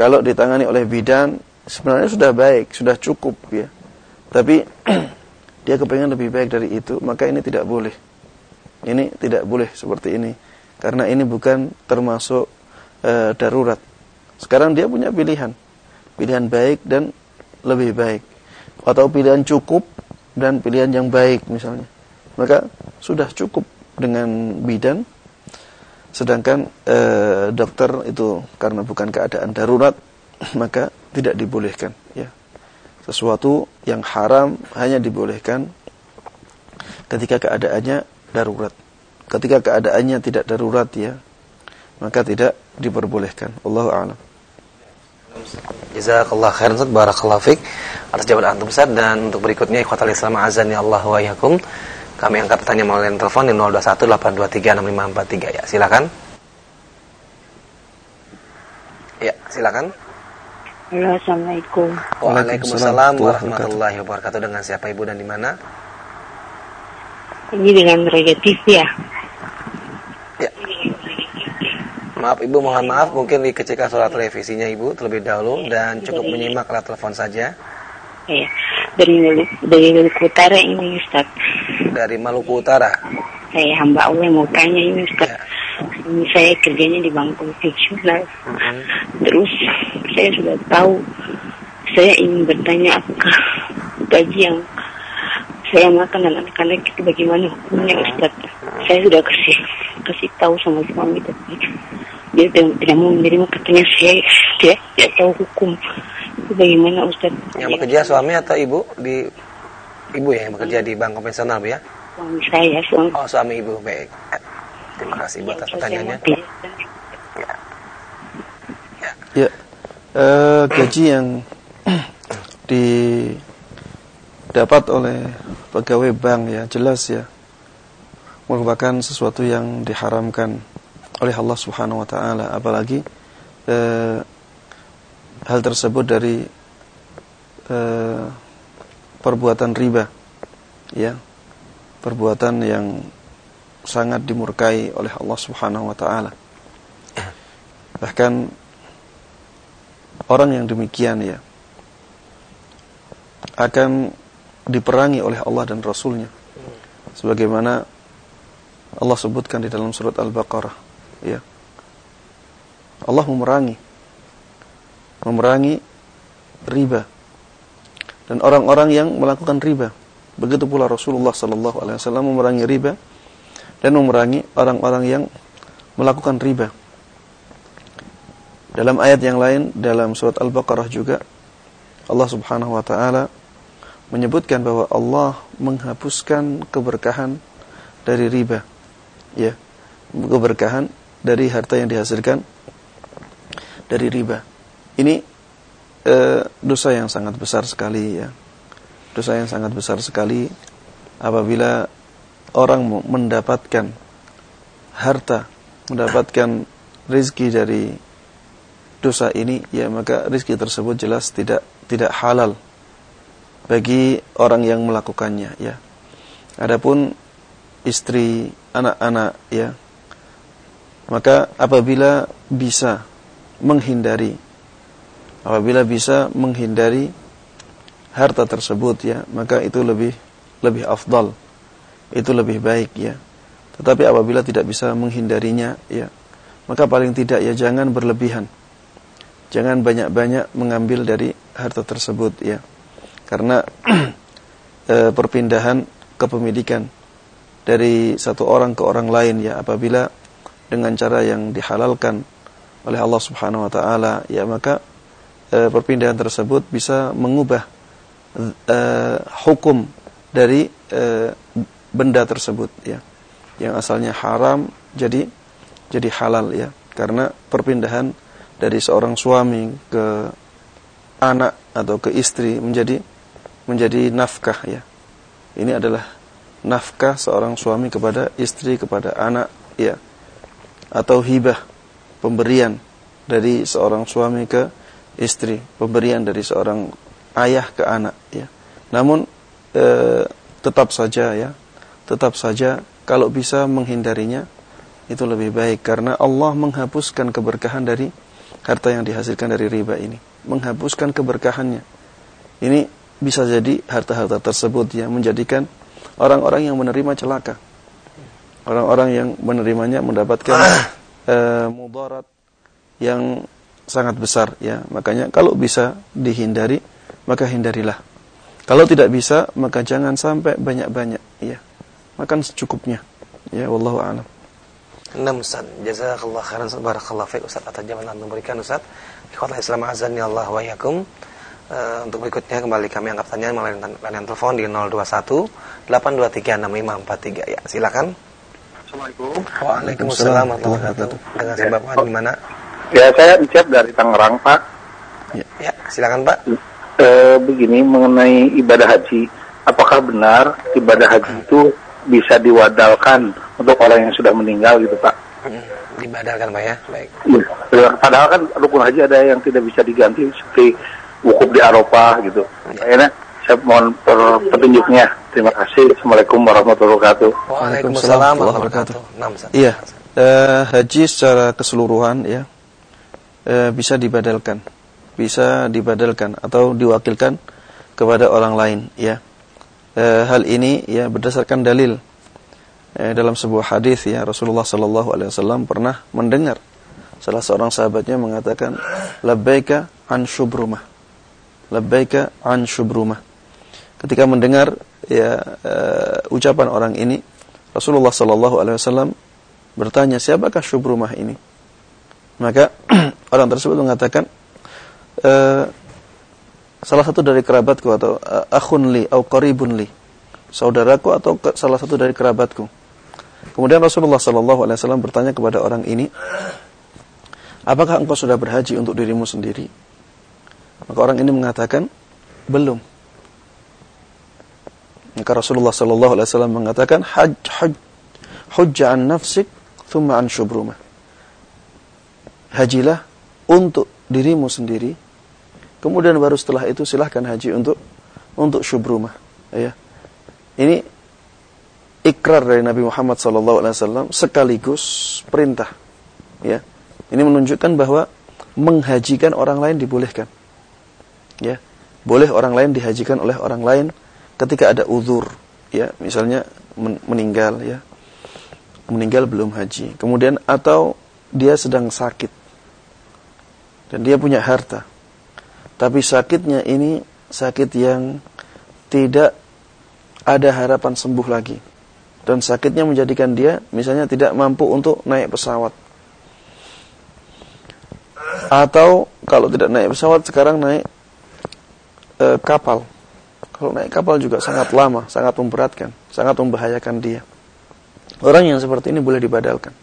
kalau ditangani oleh bidan sebenarnya sudah baik, sudah cukup ya. Tapi dia kepengen lebih baik dari itu, maka ini tidak boleh. Ini tidak boleh seperti ini. Karena ini bukan termasuk e, darurat. Sekarang dia punya pilihan. Pilihan baik dan lebih baik. Atau pilihan cukup dan pilihan yang baik misalnya. Maka sudah cukup dengan bidan Sedangkan e, dokter itu karena bukan keadaan darurat maka tidak dibolehkan ya. Sesuatu yang haram hanya dibolehkan ketika keadaannya darurat. Ketika keadaannya tidak darurat ya, maka tidak diperbolehkan. Allahu a'lam. Jazakallah khairan Ustaz barakallahu fik atas jawaban antum Ustaz dan untuk berikutnya ikhwatal Islam azan ya Allah wa yakum kami angkat pertanyaan melalui telepon di 0218236543 ya. Silakan. Ya, silakan. Halo, Assalamualaikum. Waalaikumsalam warahmatullahi wabarakatuh. Dengan siapa Ibu dan di mana? Ini dengan TV ya. Ya. Maaf Ibu, mohon maaf mungkin dikecilkan suara televisinya Ibu terlebih dahulu dan cukup menyimak lewat telepon saja. Iya dari Maluku, dari Maluku Utara ini Ustaz. Dari Maluku Utara. Saya hamba Allah mau tanya ini Ustaz. Ya. Ini saya kerjanya di Bank Konvensional. Uh -huh. Terus saya sudah tahu saya ingin bertanya apakah gaji yang saya makan dan anak-anak itu bagaimana hukumnya Ustaz. Saya sudah kasih kasih tahu sama suami tapi dia tidak, tidak mau menerima katanya saya tidak, tidak tahu hukum itu bagaimana Ustaz? Yang bekerja suami atau ibu di ibu ya yang bekerja di bank konvensional bu ya? Suami saya suami. Oh suami ibu baik. Terima kasih buat atas pertanyaannya. Ya. Ya. ya. Uh, gaji yang didapat oleh pegawai bank ya jelas ya merupakan sesuatu yang diharamkan oleh Allah Subhanahu wa taala apalagi uh, hal tersebut dari uh, perbuatan riba ya. Perbuatan yang sangat dimurkai oleh Allah Subhanahu wa taala. Bahkan orang yang demikian ya akan diperangi oleh Allah dan Rasulnya. Sebagaimana Allah sebutkan di dalam surat Al-Baqarah ya. Allah memerangi memerangi riba dan orang-orang yang melakukan riba. Begitu pula Rasulullah sallallahu alaihi wasallam memerangi riba dan memerangi orang-orang yang melakukan riba. Dalam ayat yang lain dalam surat Al-Baqarah juga Allah Subhanahu wa taala menyebutkan bahwa Allah menghapuskan keberkahan dari riba. Ya. Keberkahan dari harta yang dihasilkan dari riba. Ini e, dosa yang sangat besar sekali ya. Dosa yang sangat besar sekali apabila orang mendapatkan harta, mendapatkan rezeki dari dosa ini, ya maka rezeki tersebut jelas tidak tidak halal bagi orang yang melakukannya ya. Adapun istri, anak-anak ya. Maka apabila bisa menghindari apabila bisa menghindari harta tersebut ya maka itu lebih lebih afdal. Itu lebih baik ya. Tetapi apabila tidak bisa menghindarinya ya maka paling tidak ya jangan berlebihan. Jangan banyak-banyak mengambil dari harta tersebut ya. Karena e, perpindahan kepemilikan dari satu orang ke orang lain ya apabila dengan cara yang dihalalkan oleh Allah Subhanahu wa taala ya maka e, perpindahan tersebut bisa mengubah e, hukum dari e, benda tersebut ya. Yang asalnya haram jadi jadi halal ya. Karena perpindahan dari seorang suami ke anak atau ke istri menjadi menjadi nafkah ya. Ini adalah nafkah seorang suami kepada istri kepada anak ya. Atau hibah pemberian dari seorang suami ke istri, pemberian dari seorang ayah ke anak ya. Namun e, tetap saja ya, tetap saja kalau bisa menghindarinya itu lebih baik karena Allah menghapuskan keberkahan dari harta yang dihasilkan dari riba ini, menghapuskan keberkahannya. Ini bisa jadi harta-harta tersebut yang menjadikan orang-orang yang menerima celaka. Orang-orang yang menerimanya mendapatkan uh, mudarat yang sangat besar ya. Makanya kalau bisa dihindari, maka hindarilah. Kalau tidak bisa, maka jangan sampai banyak-banyak ya. Makan secukupnya. Ya, wallahu a'lam. Nah Ustaz, jazakallah khairan barakallah fiik Ustaz atas jawaban yang memberikan Ustaz. Ikhwatul Islam azan ya Allah wa yakum. Uh, untuk berikutnya kembali kami angkat tanya melalui layanan telepon di 021 823 6543 ya. Silakan. Assalamualaikum. Waalaikumsalam warahmatullahi wabarakatuh. Dengan Bapak di mana? Ya, saya Encep dari Tangerang, Pak. Ya, silakan Pak. E, begini mengenai ibadah haji, apakah benar ibadah haji itu bisa diwadalkan untuk orang yang sudah meninggal gitu, Pak? Hmm, dibadalkan Pak ya. Baik. Ya, padahal kan rukun haji ada yang tidak bisa diganti seperti wukuf di Arafah gitu. Akhirnya saya mohon per- petunjuknya. Terima kasih. Assalamualaikum warahmatullahi wabarakatuh. Waalaikumsalam warahmatullahi wabarakatuh. Iya, eh, haji secara keseluruhan ya eh, bisa dibadalkan, bisa dibadalkan atau diwakilkan kepada orang lain ya. Eh, hal ini ya berdasarkan dalil eh, dalam sebuah hadis ya. Rasulullah Sallallahu Alaihi Wasallam pernah mendengar salah seorang sahabatnya mengatakan labbaika an syubrumah labbaika an syubrumah ketika mendengar ya uh, ucapan orang ini Rasulullah Sallallahu Alaihi Wasallam bertanya siapakah syubrumah ini? Maka orang tersebut mengatakan e, salah satu dari kerabatku atau uh, akhun li atau qaribun li saudaraku atau ke, salah satu dari kerabatku. Kemudian Rasulullah Sallallahu Alaihi Wasallam bertanya kepada orang ini apakah engkau sudah berhaji untuk dirimu sendiri? Maka orang ini mengatakan belum. Maka Rasulullah sallallahu alaihi wasallam mengatakan haj haj hujja an nafsik thumma an syubrumah. Hajilah untuk dirimu sendiri. Kemudian baru setelah itu silahkan haji untuk untuk syubrumah, ya. Ini ikrar dari Nabi Muhammad wasallam sekaligus perintah. Ya. Ini menunjukkan bahwa menghajikan orang lain dibolehkan. Ya. Boleh orang lain dihajikan oleh orang lain ketika ada uzur ya misalnya meninggal ya meninggal belum haji kemudian atau dia sedang sakit dan dia punya harta tapi sakitnya ini sakit yang tidak ada harapan sembuh lagi dan sakitnya menjadikan dia misalnya tidak mampu untuk naik pesawat atau kalau tidak naik pesawat sekarang naik e, kapal kalau naik kapal juga sangat lama, sangat memberatkan, sangat membahayakan dia. Orang yang seperti ini boleh dibadalkan.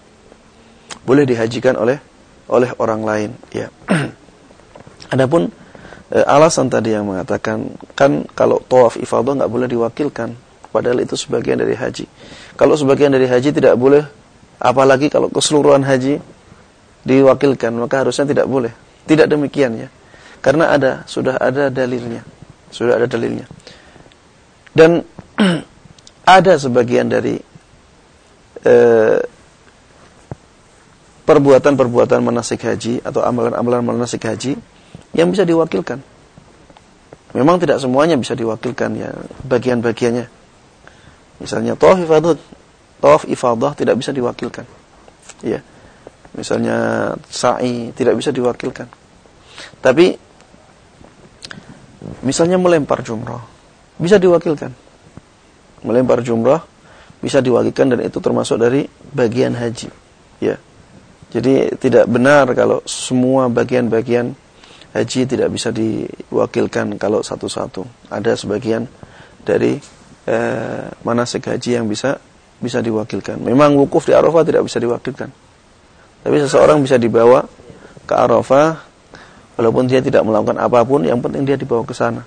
Boleh dihajikan oleh oleh orang lain, ya. Adapun e, alasan tadi yang mengatakan kan kalau tawaf ifadah nggak boleh diwakilkan, padahal itu sebagian dari haji. Kalau sebagian dari haji tidak boleh, apalagi kalau keseluruhan haji diwakilkan, maka harusnya tidak boleh. Tidak demikian ya. Karena ada, sudah ada dalilnya. Sudah ada dalilnya. Dan ada sebagian dari perbuatan-perbuatan manasik haji atau amalan-amalan manasik haji yang bisa diwakilkan. Memang tidak semuanya bisa diwakilkan ya, bagian-bagiannya. Misalnya tawaf ifadah, tawaf ifadah tidak bisa diwakilkan. Ya. Misalnya sa'i tidak bisa diwakilkan. Tapi misalnya melempar jumrah bisa diwakilkan. Melempar jumrah bisa diwakilkan dan itu termasuk dari bagian haji. Ya. Jadi tidak benar kalau semua bagian-bagian haji tidak bisa diwakilkan kalau satu-satu. Ada sebagian dari eh, manasik haji yang bisa bisa diwakilkan. Memang wukuf di Arafah tidak bisa diwakilkan. Tapi seseorang bisa dibawa ke Arafah Walaupun dia tidak melakukan apa pun, yang penting dia dibawa ke sana.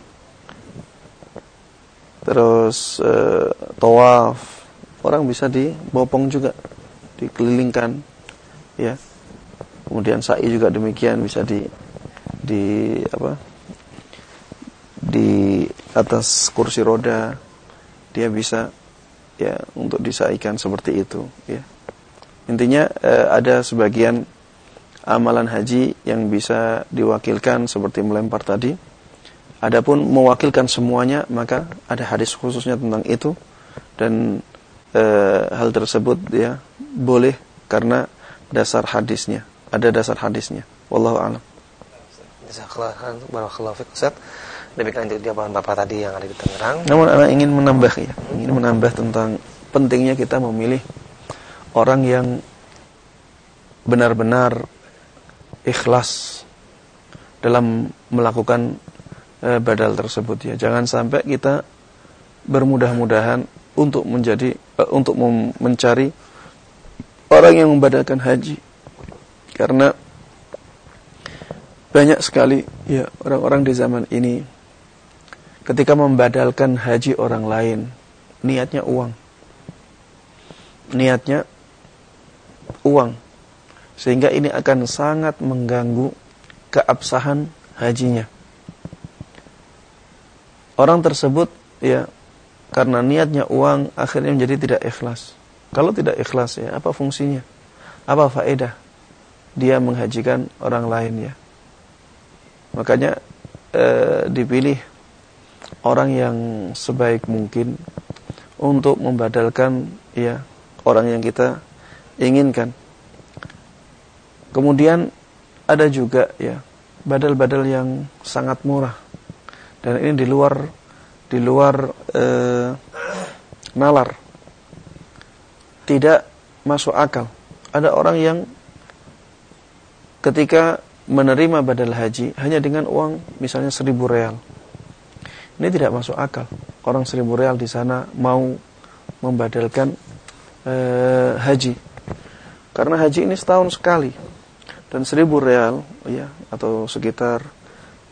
Terus uh, tawaf, orang bisa dibopong juga, dikelilingkan, ya. Kemudian sa'i juga demikian bisa di di apa? Di atas kursi roda dia bisa ya untuk disaikan seperti itu, ya. Intinya uh, ada sebagian amalan haji yang bisa diwakilkan seperti melempar tadi. Adapun mewakilkan semuanya maka ada hadis khususnya tentang itu dan e, hal tersebut ya boleh karena dasar hadisnya. Ada dasar hadisnya. Wallahu a'lam. Barakallahu fiik Ustaz. Demikian untuk jawaban Bapak tadi yang ada di Tangerang. Namun anak ingin menambah ya, ingin menambah tentang pentingnya kita memilih orang yang benar-benar ikhlas dalam melakukan e, badal tersebut ya. Jangan sampai kita bermudah-mudahan untuk menjadi e, untuk mencari orang yang membadalkan haji. Karena banyak sekali ya orang-orang di zaman ini ketika membadalkan haji orang lain niatnya uang. Niatnya uang sehingga ini akan sangat mengganggu keabsahan hajinya. Orang tersebut ya karena niatnya uang akhirnya menjadi tidak ikhlas. Kalau tidak ikhlas ya apa fungsinya? Apa faedah dia menghajikan orang lain ya? Makanya eh, dipilih orang yang sebaik mungkin untuk membadalkan ya orang yang kita inginkan. Kemudian ada juga ya badal-badal yang sangat murah dan ini di luar di luar eh, nalar tidak masuk akal. Ada orang yang ketika menerima badal haji hanya dengan uang misalnya seribu real. Ini tidak masuk akal. Orang seribu real di sana mau membadalkan eh, haji. Karena haji ini setahun sekali dan seribu real ya atau sekitar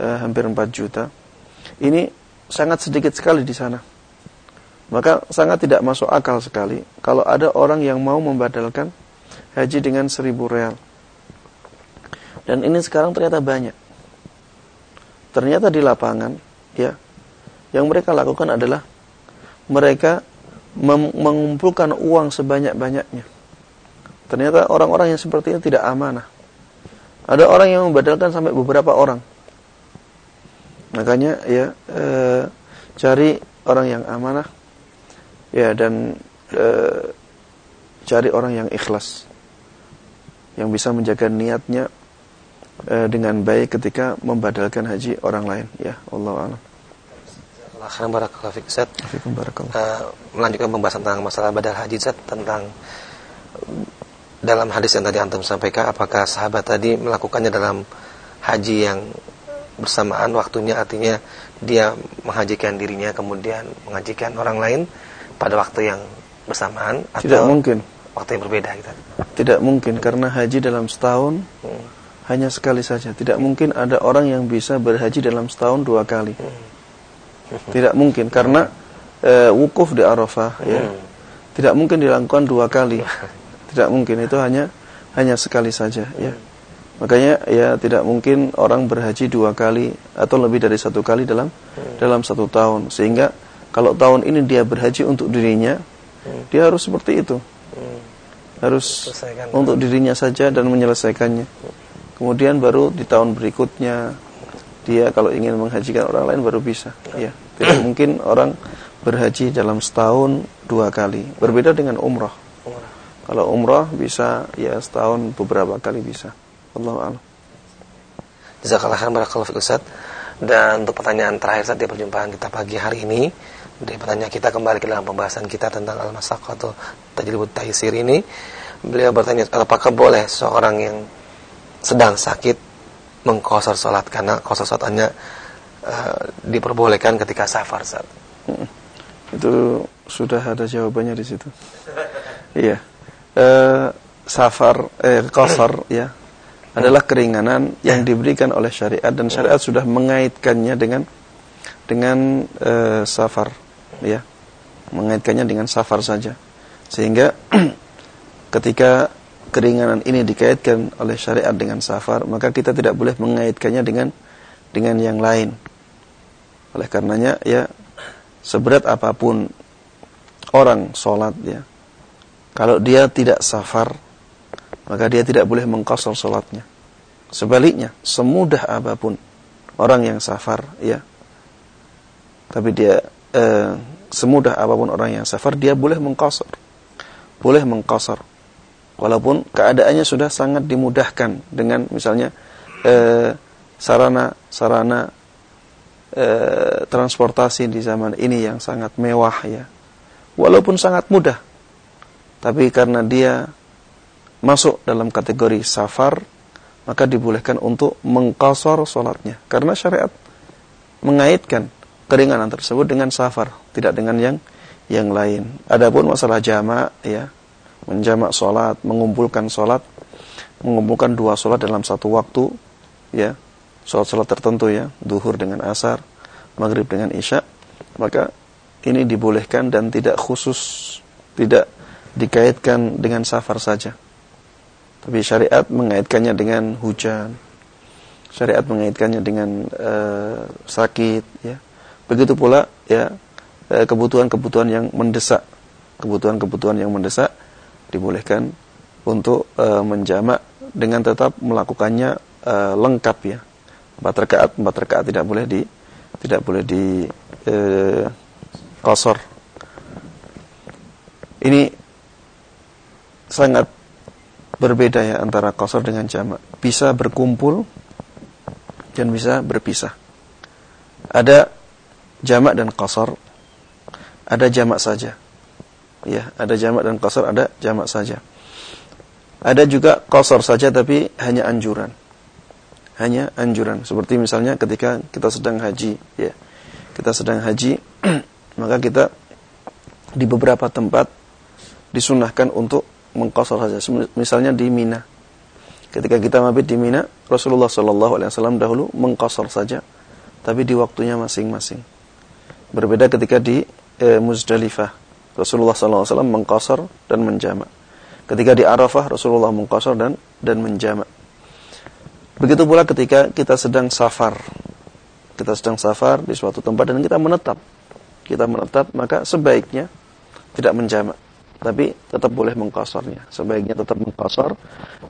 eh, hampir 4 juta ini sangat sedikit sekali di sana maka sangat tidak masuk akal sekali kalau ada orang yang mau membadalkan haji dengan seribu real. Dan ini sekarang ternyata banyak. Ternyata di lapangan ya yang mereka lakukan adalah mereka mengumpulkan uang sebanyak-banyaknya. Ternyata orang-orang yang seperti ini tidak amanah. Ada orang yang membadalkan sampai beberapa orang. Makanya ya e, cari orang yang amanah ya dan e, cari orang yang ikhlas yang bisa menjaga niatnya e, dengan baik ketika membadalkan haji orang lain ya Allah alam. barakallahu Ustaz. Uh, melanjutkan pembahasan tentang masalah badal haji Ustaz tentang dalam hadis yang tadi antum sampaikan apakah sahabat tadi melakukannya dalam haji yang bersamaan waktunya artinya dia menghajikan dirinya kemudian menghajikan orang lain pada waktu yang bersamaan atau tidak mungkin waktu yang berbeda gitu. Tidak mungkin karena haji dalam setahun hmm. hanya sekali saja. Tidak mungkin ada orang yang bisa berhaji dalam setahun dua kali. Hmm. Tidak mungkin karena e, wukuf di Arafah ya. Hmm. Tidak mungkin dilakukan dua kali. Tidak mungkin itu hanya hanya sekali saja ya. Makanya ya tidak mungkin orang berhaji dua kali atau lebih dari satu kali dalam hmm. dalam satu tahun sehingga kalau tahun ini dia berhaji untuk dirinya hmm. dia harus seperti itu hmm. harus Selesaikan untuk dirinya saja dan menyelesaikannya kemudian baru di tahun berikutnya dia kalau ingin menghajikan orang lain baru bisa ya tidak mungkin orang berhaji dalam setahun dua kali berbeda dengan umrah kalau umrah bisa ya setahun beberapa kali bisa. Allah a'lam. Jazakallah khairan barakallahu Ustaz. Dan untuk pertanyaan terakhir saat di perjumpaan kita pagi hari ini, dari pertanyaan kita kembali ke dalam pembahasan kita tentang al-masaq atau tajribut taisir ini. Beliau bertanya apakah boleh seorang yang sedang sakit mengkosor salat karena kosor salatnya uh, diperbolehkan ketika safar saat. Hmm. Itu sudah ada jawabannya di situ. Iya eh, safar eh kosar ya adalah keringanan yang diberikan oleh syariat dan syariat sudah mengaitkannya dengan dengan uh, safar ya mengaitkannya dengan safar saja sehingga ketika keringanan ini dikaitkan oleh syariat dengan safar maka kita tidak boleh mengaitkannya dengan dengan yang lain oleh karenanya ya seberat apa pun orang sholat ya kalau dia tidak safar maka dia tidak boleh mengkosor sholatnya. Sebaliknya, semudah apa pun orang yang safar, ya, tapi dia eh, semudah apa pun orang yang safar, dia boleh mengkosor, boleh mengkosor, walaupun keadaannya sudah sangat dimudahkan dengan misalnya eh, sarana sarana eh, transportasi di zaman ini yang sangat mewah, ya, walaupun sangat mudah, tapi karena dia masuk dalam kategori safar, maka dibolehkan untuk mengkasar sholatnya. Karena syariat mengaitkan keringanan tersebut dengan safar, tidak dengan yang yang lain. Adapun masalah jamak, ya, menjamak sholat, mengumpulkan sholat, mengumpulkan dua sholat dalam satu waktu, ya, sholat-sholat tertentu ya, duhur dengan asar, maghrib dengan isya, maka ini dibolehkan dan tidak khusus, tidak dikaitkan dengan safar saja. Tapi syariat mengaitkannya dengan hujan. Syariat mengaitkannya dengan uh, sakit ya. Begitu pula ya eh, kebutuhan-kebutuhan yang mendesak. Kebutuhan-kebutuhan yang mendesak dibolehkan untuk uh, menjamak dengan tetap melakukannya uh, lengkap ya. Empat rakaat, empat rakaat tidak boleh di tidak boleh di uh, kosor. Ini sangat berbeda ya antara kosor dengan jamak. Bisa berkumpul dan bisa berpisah. Ada jamak dan kosor, ada jamak saja. Ya, ada jamak dan kosor, ada jamak saja. Ada juga kosor saja tapi hanya anjuran. Hanya anjuran. Seperti misalnya ketika kita sedang haji, ya. Kita sedang haji, maka kita di beberapa tempat disunahkan untuk mengkosor saja. Misalnya di Mina. Ketika kita mabit di Mina, Rasulullah Shallallahu Alaihi Wasallam dahulu mengkosor saja, tapi di waktunya masing-masing. Berbeda ketika di e, Muzdalifah, Rasulullah Wasallam mengkosor dan menjamak. Ketika di Arafah, Rasulullah mengkosor dan dan menjamak. Begitu pula ketika kita sedang safar, kita sedang safar di suatu tempat dan kita menetap, kita menetap maka sebaiknya tidak menjamak tapi tetap boleh mengkosornya. Sebaiknya tetap mengkosor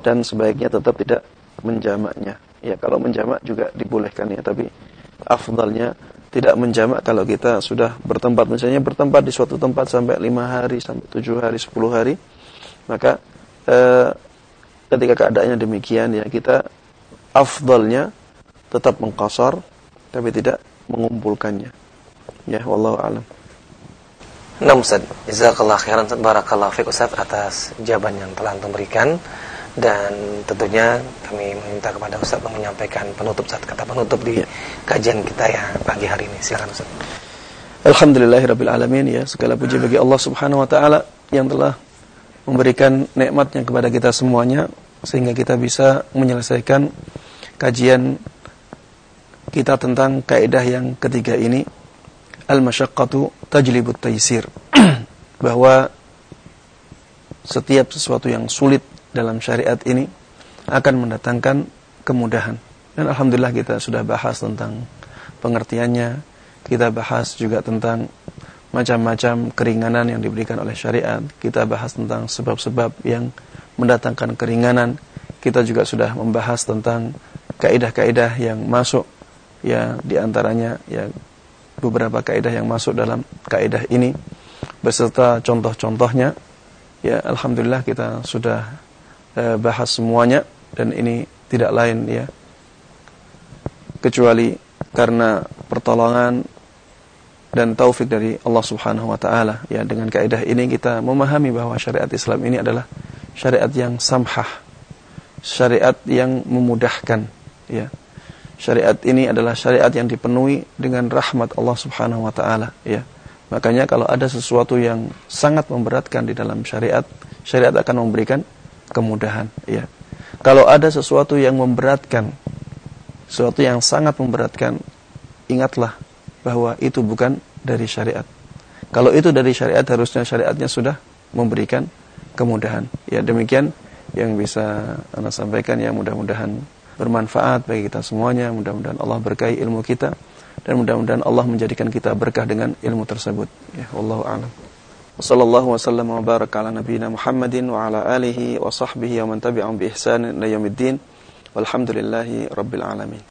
dan sebaiknya tetap tidak menjamaknya. Ya, kalau menjamak juga dibolehkan ya, tapi afdalnya tidak menjamak kalau kita sudah bertempat. Misalnya bertempat di suatu tempat sampai lima hari sampai tujuh hari sepuluh hari maka eh, ketika keadaannya demikian ya kita afdalnya tetap mengkosor tapi tidak mengumpulkannya. Ya wallahu alam. Nah Ustaz, jazakallah khairan barakallah fiqh Ustaz atas jawaban yang telah Antum berikan dan tentunya kami meminta kepada Ustaz untuk menyampaikan penutup saat kata penutup di ya. kajian kita ya pagi hari ini. Silakan Ustaz. Alhamdulillahirabbil alamin ya segala puji bagi Allah Subhanahu wa taala yang telah memberikan nikmatnya kepada kita semuanya sehingga kita bisa menyelesaikan kajian kita tentang kaidah yang ketiga ini al-masyaqqatu tajlibut taysir bahwa setiap sesuatu yang sulit dalam syariat ini akan mendatangkan kemudahan. Dan alhamdulillah kita sudah bahas tentang pengertiannya, kita bahas juga tentang macam-macam keringanan yang diberikan oleh syariat, kita bahas tentang sebab-sebab yang mendatangkan keringanan, kita juga sudah membahas tentang kaidah-kaidah yang masuk ya di antaranya ya beberapa kaidah yang masuk dalam kaidah ini. Beserta contoh-contohnya ya alhamdulillah kita sudah eh, bahas semuanya dan ini tidak lain ya. Kecuali karena pertolongan dan taufik dari Allah Subhanahu wa taala. Ya dengan kaidah ini kita memahami bahwa syariat Islam ini adalah syariat yang samhah syariat yang memudahkan ya. Syariat ini adalah syariat yang dipenuhi dengan rahmat Allah Subhanahu wa taala ya. Makanya kalau ada sesuatu yang sangat memberatkan di dalam syariat, syariat akan memberikan kemudahan ya. Kalau ada sesuatu yang memberatkan, sesuatu yang sangat memberatkan, ingatlah bahwa itu bukan dari syariat. Kalau itu dari syariat, harusnya syariatnya sudah memberikan kemudahan. Ya demikian yang bisa Anda sampaikan ya mudah-mudahan bermanfaat bagi kita semuanya. Mudah-mudahan Allah berkahi ilmu kita dan mudah-mudahan Allah menjadikan kita berkah dengan ilmu tersebut. Ya, wallahu a'lam. Wassallallahu wasallam wa baraka ala nabiyyina Muhammadin wa ala alihi wa sahbihi wa man tabi'ahum bi ihsan ila yaumiddin. Walhamdulillahi rabbil alamin.